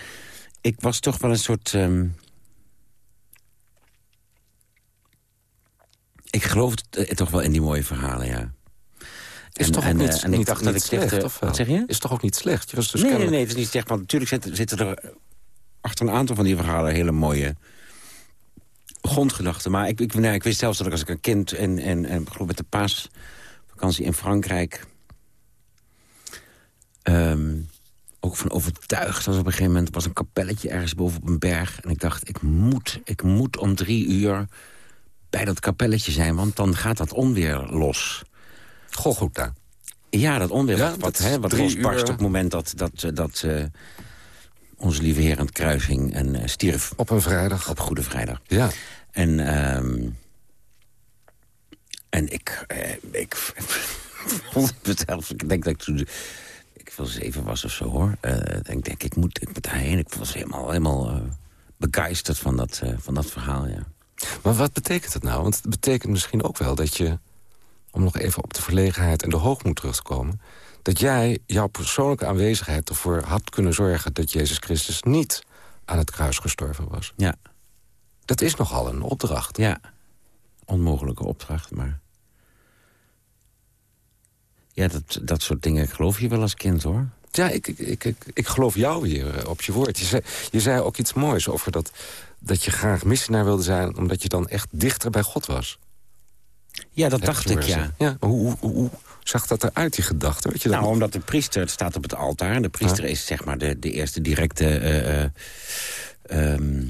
Speaker 6: ik was toch wel een soort... ehm, ik geloof eh, toch wel in die mooie verhalen, ja.
Speaker 5: Is
Speaker 6: En-
Speaker 5: toch ook
Speaker 6: en,
Speaker 5: niet,
Speaker 6: eh, en ik
Speaker 5: niet-
Speaker 6: dacht
Speaker 5: niet
Speaker 6: dat ik
Speaker 5: slecht, of wel?
Speaker 6: Wat zeg je?
Speaker 5: Is toch ook niet slecht? Je was dus
Speaker 6: nee, nee, nee, het is niet slecht. Want natuurlijk zitten, zitten er achter een aantal van die verhalen hele mooie grondgedachten. Maar ik, ik, nou, ik wist zelfs dat ik als ik een kind en, en, en geloof met de paasvakantie in Frankrijk... ehm, ook van overtuigd was op een gegeven moment. Was een kapelletje ergens boven op een berg. En ik dacht, ik moet, ik moet om drie uur bij dat kapelletje zijn. Want dan gaat dat onweer los.
Speaker 5: Goh, goed daar.
Speaker 6: Ja, dat onweer
Speaker 5: Ja,
Speaker 6: wat, hè, wat losbarst
Speaker 5: uur-
Speaker 6: op het moment dat, dat, dat eh, onze lieve heer aan het kruis hing en eh, stierf
Speaker 5: Op een vrijdag.
Speaker 6: op Goede Vrijdag.
Speaker 5: Ja.
Speaker 6: En, ehm, en ik, eh, ik vond het zelf, ik denk dat ik toen, ik wel zeven was of zo hoor. Eh, ik denk, ik moet, ik moet daarheen. Ik was helemaal, helemaal eh, begeisterd van dat, van dat verhaal, ja.
Speaker 5: Maar wat betekent het nou? Want het betekent misschien ook wel dat je... om nog even op de verlegenheid en de hoogmoed terug te komen... dat jij jouw persoonlijke aanwezigheid ervoor had kunnen zorgen... dat Jezus Christus niet aan het kruis gestorven was.
Speaker 6: Ja,
Speaker 5: Dat is nogal een opdracht.
Speaker 6: ja. Onmogelijke opdracht, maar... Ja, dat, dat soort dingen geloof je wel als kind, hoor.
Speaker 5: Ja, ik, ik, ik, ik, geloof jou weer eh, op je woord. Je zei, je zei ook iets moois over dat, dat je graag missionaar wilde zijn... omdat je dan echt dichter bij God was.
Speaker 6: Ja, dat
Speaker 5: Heb
Speaker 6: dacht ik, ja.
Speaker 5: ja hoe, hoe, zag dat eruit, die gedachte? Weet je dat
Speaker 6: Nou, omdat de priester, het staat op het altaar... en de priester is zeg maar de, de eerste directe... eh, eh, ehm, eh,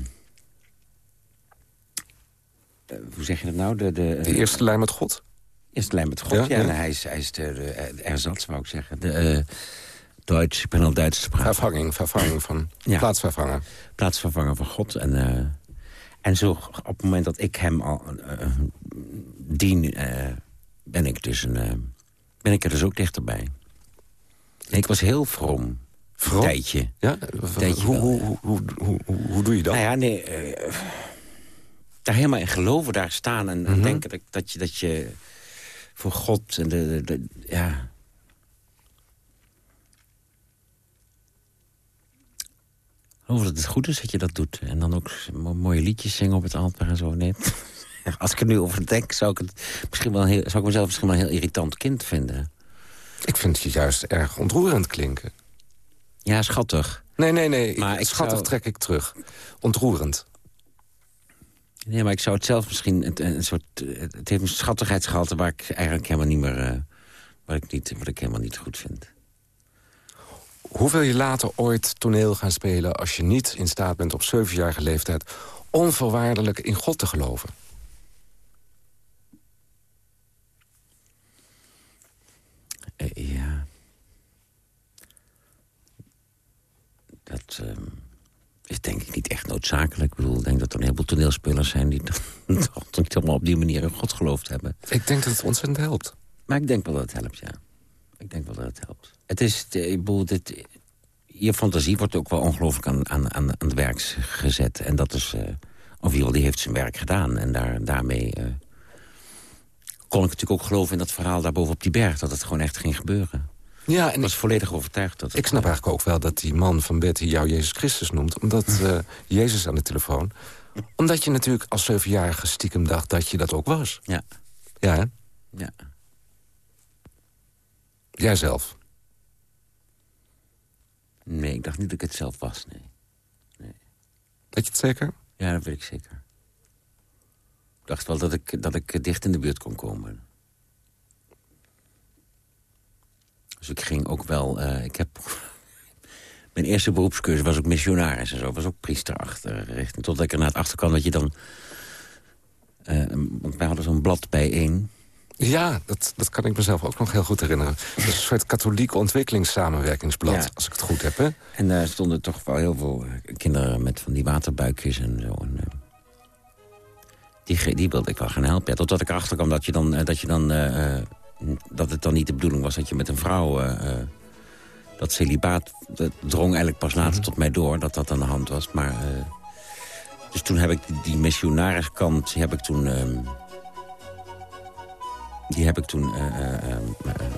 Speaker 6: hoe zeg je dat nou? De, de,
Speaker 5: De eerste lijn met God?
Speaker 6: eerste lijn met God,
Speaker 5: Ja,
Speaker 6: ja.
Speaker 5: ja.
Speaker 6: en hij is, hij is de, de, erzats, wou ik zeggen. De, eh, Duits, ik ben al Duits te praten.
Speaker 5: Vervanging, vervanging van (clears throat)
Speaker 6: Ja.
Speaker 5: plaatsvervanger.
Speaker 6: Plaatsvervanger van God. En, eh, en zo op het moment dat ik hem al eh, dien... eh, ben, ik dus een, eh, ben ik er dus ook dichterbij. En ik was heel vroom.
Speaker 5: Vroom?
Speaker 6: Tijdje.
Speaker 5: Ja?
Speaker 6: Tijdje
Speaker 5: hoe,
Speaker 6: wel,
Speaker 5: hoe, hoe, hoe, hoe, hoe, hoe doe je dat?
Speaker 6: Nou ja, nee. Daar helemaal in geloven, daar staan en, en
Speaker 5: Mhm.
Speaker 6: denken dat, dat, je, dat je voor God en de, de, de- ja. Geloof dat het goed is dat je dat doet. En dan ook mo- mooie liedjes zingen op het altaar en zo. Nee. (laughs) Als ik er nu over denk, zou ik, het misschien wel heel, zou ik mezelf misschien wel een heel irritant kind vinden.
Speaker 5: Ik vind je juist erg ontroerend klinken.
Speaker 6: Ja, schattig.
Speaker 5: Nee, nee, nee.
Speaker 6: Maar
Speaker 5: ik schattig
Speaker 6: zou-
Speaker 5: trek ik terug. Ontroerend.
Speaker 6: Nee, maar ik zou het zelf misschien... Het, een soort, eh, het heeft een schattigheidsgehalte waar ik eigenlijk helemaal niet meer... eh, wat, ik niet, wat ik helemaal niet goed vind.
Speaker 5: Hoe wil je later ooit toneel gaan spelen... als je niet in staat bent op zevenjarige leeftijd... onvoorwaardelijk in God te geloven?
Speaker 6: Eh, ja. Dat ehm, is denk ik niet echt noodzakelijk. Ik bedoel, ik denk dat er een heleboel toneelspelers zijn... die (laughs) toch niet allemaal op die manier in God geloofd hebben.
Speaker 5: Ik denk dat het ontzettend helpt.
Speaker 6: Maar ik denk wel dat het helpt, ja. Ik denk wel dat het helpt. Het is, de- ik bedoel, dit, je fantasie wordt ook wel ongelooflijk aan, aan, aan, aan het werk gezet. En dat is, eh, Of Wiel, die heeft zijn werk gedaan. En daar, daarmee uh, kon ik natuurlijk ook geloven in dat verhaal daarboven op die berg. Dat het gewoon echt ging gebeuren. Ja, en ik was volledig overtuigd. Dat
Speaker 5: ik snap eigenlijk ook wel dat die man van Betty jou Jezus Christus noemt. Omdat uh, Jezus aan de telefoon. Omdat je natuurlijk als zevenjarige stiekem dacht dat je dat ook was.
Speaker 6: Ja.
Speaker 5: Ja, hè?
Speaker 6: Ja.
Speaker 5: Jijzelf?
Speaker 6: Nee, ik dacht niet dat ik het zelf was, nee. nee.
Speaker 5: Weet je het zeker?
Speaker 6: Ja, dat weet ik zeker. Ik dacht wel dat ik, dat ik dicht in de buurt kon komen. Dus ik ging ook wel... Uh, ik heb... (laughs) Mijn eerste beroepscursus was ook missionaris en zo. Was ook priesterachtig. Totdat ik er naar het achter kwam dat je dan... Uh, wij hadden zo'n blad bijeen.
Speaker 5: Ja, dat, dat kan ik mezelf ook nog heel goed herinneren. Dat is een soort katholieke ontwikkelingssamenwerkingsblad, als ik het goed heb. Hè?
Speaker 6: En daar stonden toch wel heel veel eh, kinderen met van die waterbuikjes en zo. En, uh, die, die wilde ik wel gaan helpen. Ja, totdat ik erachter kwam dat, je dan, dat, je dan, uh, dat het dan niet de bedoeling was... dat je met een vrouw... dat celibaat dat drong eigenlijk pas later mm -hmm. tot mij door... dat dat aan de hand was. Maar, dus toen heb ik die, die missionariskant... heb ik toen ehm, die heb ik toen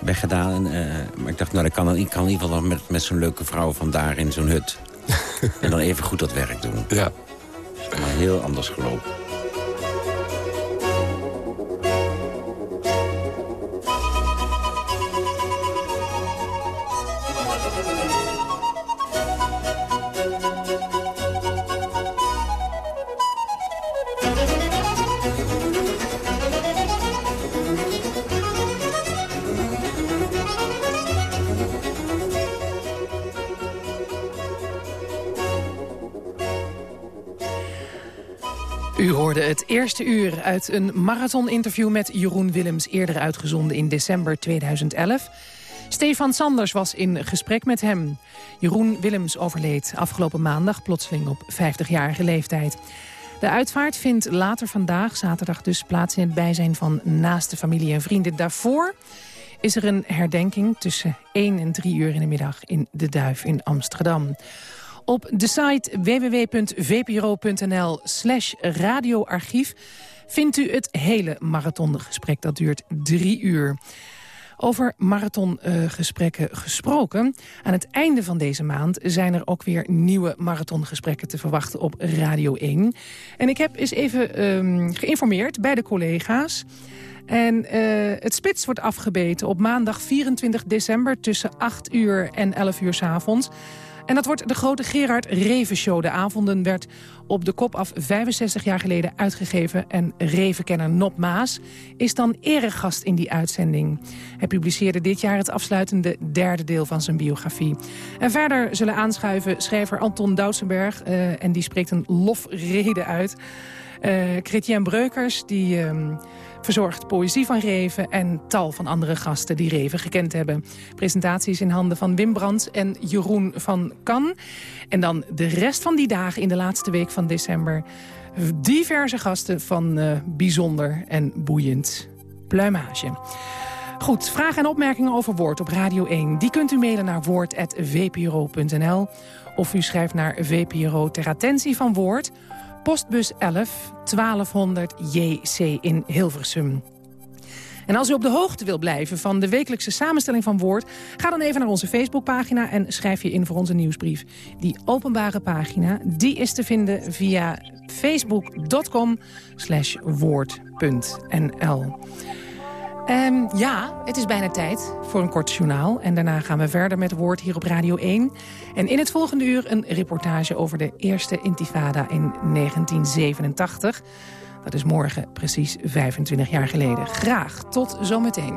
Speaker 6: weggedaan. maar ik dacht, nou, ik kan, ik kan in ieder geval met, met zo'n leuke vrouw vandaar in zo'n hut. (laughs) en dan even goed dat werk doen.
Speaker 5: Ja.
Speaker 6: is maar heel anders gelopen.
Speaker 3: Het eerste uur uit een marathoninterview met Jeroen Willems... eerder uitgezonden in december 2011. Stefan Sanders was in gesprek met hem. Jeroen Willems overleed afgelopen maandag plotseling op 50-jarige leeftijd. De uitvaart vindt later vandaag, zaterdag dus, plaats in het bijzijn van naaste familie en vrienden. Daarvoor is er een herdenking tussen 1 en 3 uur in de middag in De Duif in Amsterdam. Op de site www.vpro.nl slash radioarchief vindt u het hele marathongesprek. Dat duurt drie uur. Over marathongesprekken gesproken. Aan het einde van deze maand zijn er ook weer nieuwe marathongesprekken te verwachten op Radio 1. En ik heb eens even um, geïnformeerd bij de collega's. En uh, het spits wordt afgebeten op maandag 24 december tussen 8 uur en 11 uur s avonds. En dat wordt de grote Gerard Reven Show. De avonden werd op de kop af 65 jaar geleden uitgegeven. En Revenkenner Nop Maas is dan eregast in die uitzending. Hij publiceerde dit jaar het afsluitende derde deel van zijn biografie. En verder zullen aanschuiven schrijver Anton Doutsenberg. Uh, en die spreekt een lofrede uit. Uh, Chrétien Breukers, die... Uh, verzorgt poëzie van Reven en tal van andere gasten die Reven gekend hebben. Presentaties in handen van Wim Brands en Jeroen van Kan. En dan de rest van die dagen in de laatste week van december... diverse gasten van uh, bijzonder en boeiend pluimage. Goed, vragen en opmerkingen over Woord op Radio 1. Die kunt u mailen naar woord.vpro.nl. Of u schrijft naar VPRO ter attentie van Woord postbus 11 1200 JC in Hilversum. En als u op de hoogte wilt blijven van de wekelijkse samenstelling van Woord... ga dan even naar onze Facebookpagina en schrijf je in voor onze nieuwsbrief. Die openbare pagina die is te vinden via facebook.com woord.nl. Ehm, ja, het is bijna tijd voor een kort journaal. En daarna gaan we verder met Woord hier op Radio 1. En in het volgende uur een reportage over de eerste intifada in 1987. Dat is morgen precies 25 jaar geleden. Graag tot zometeen.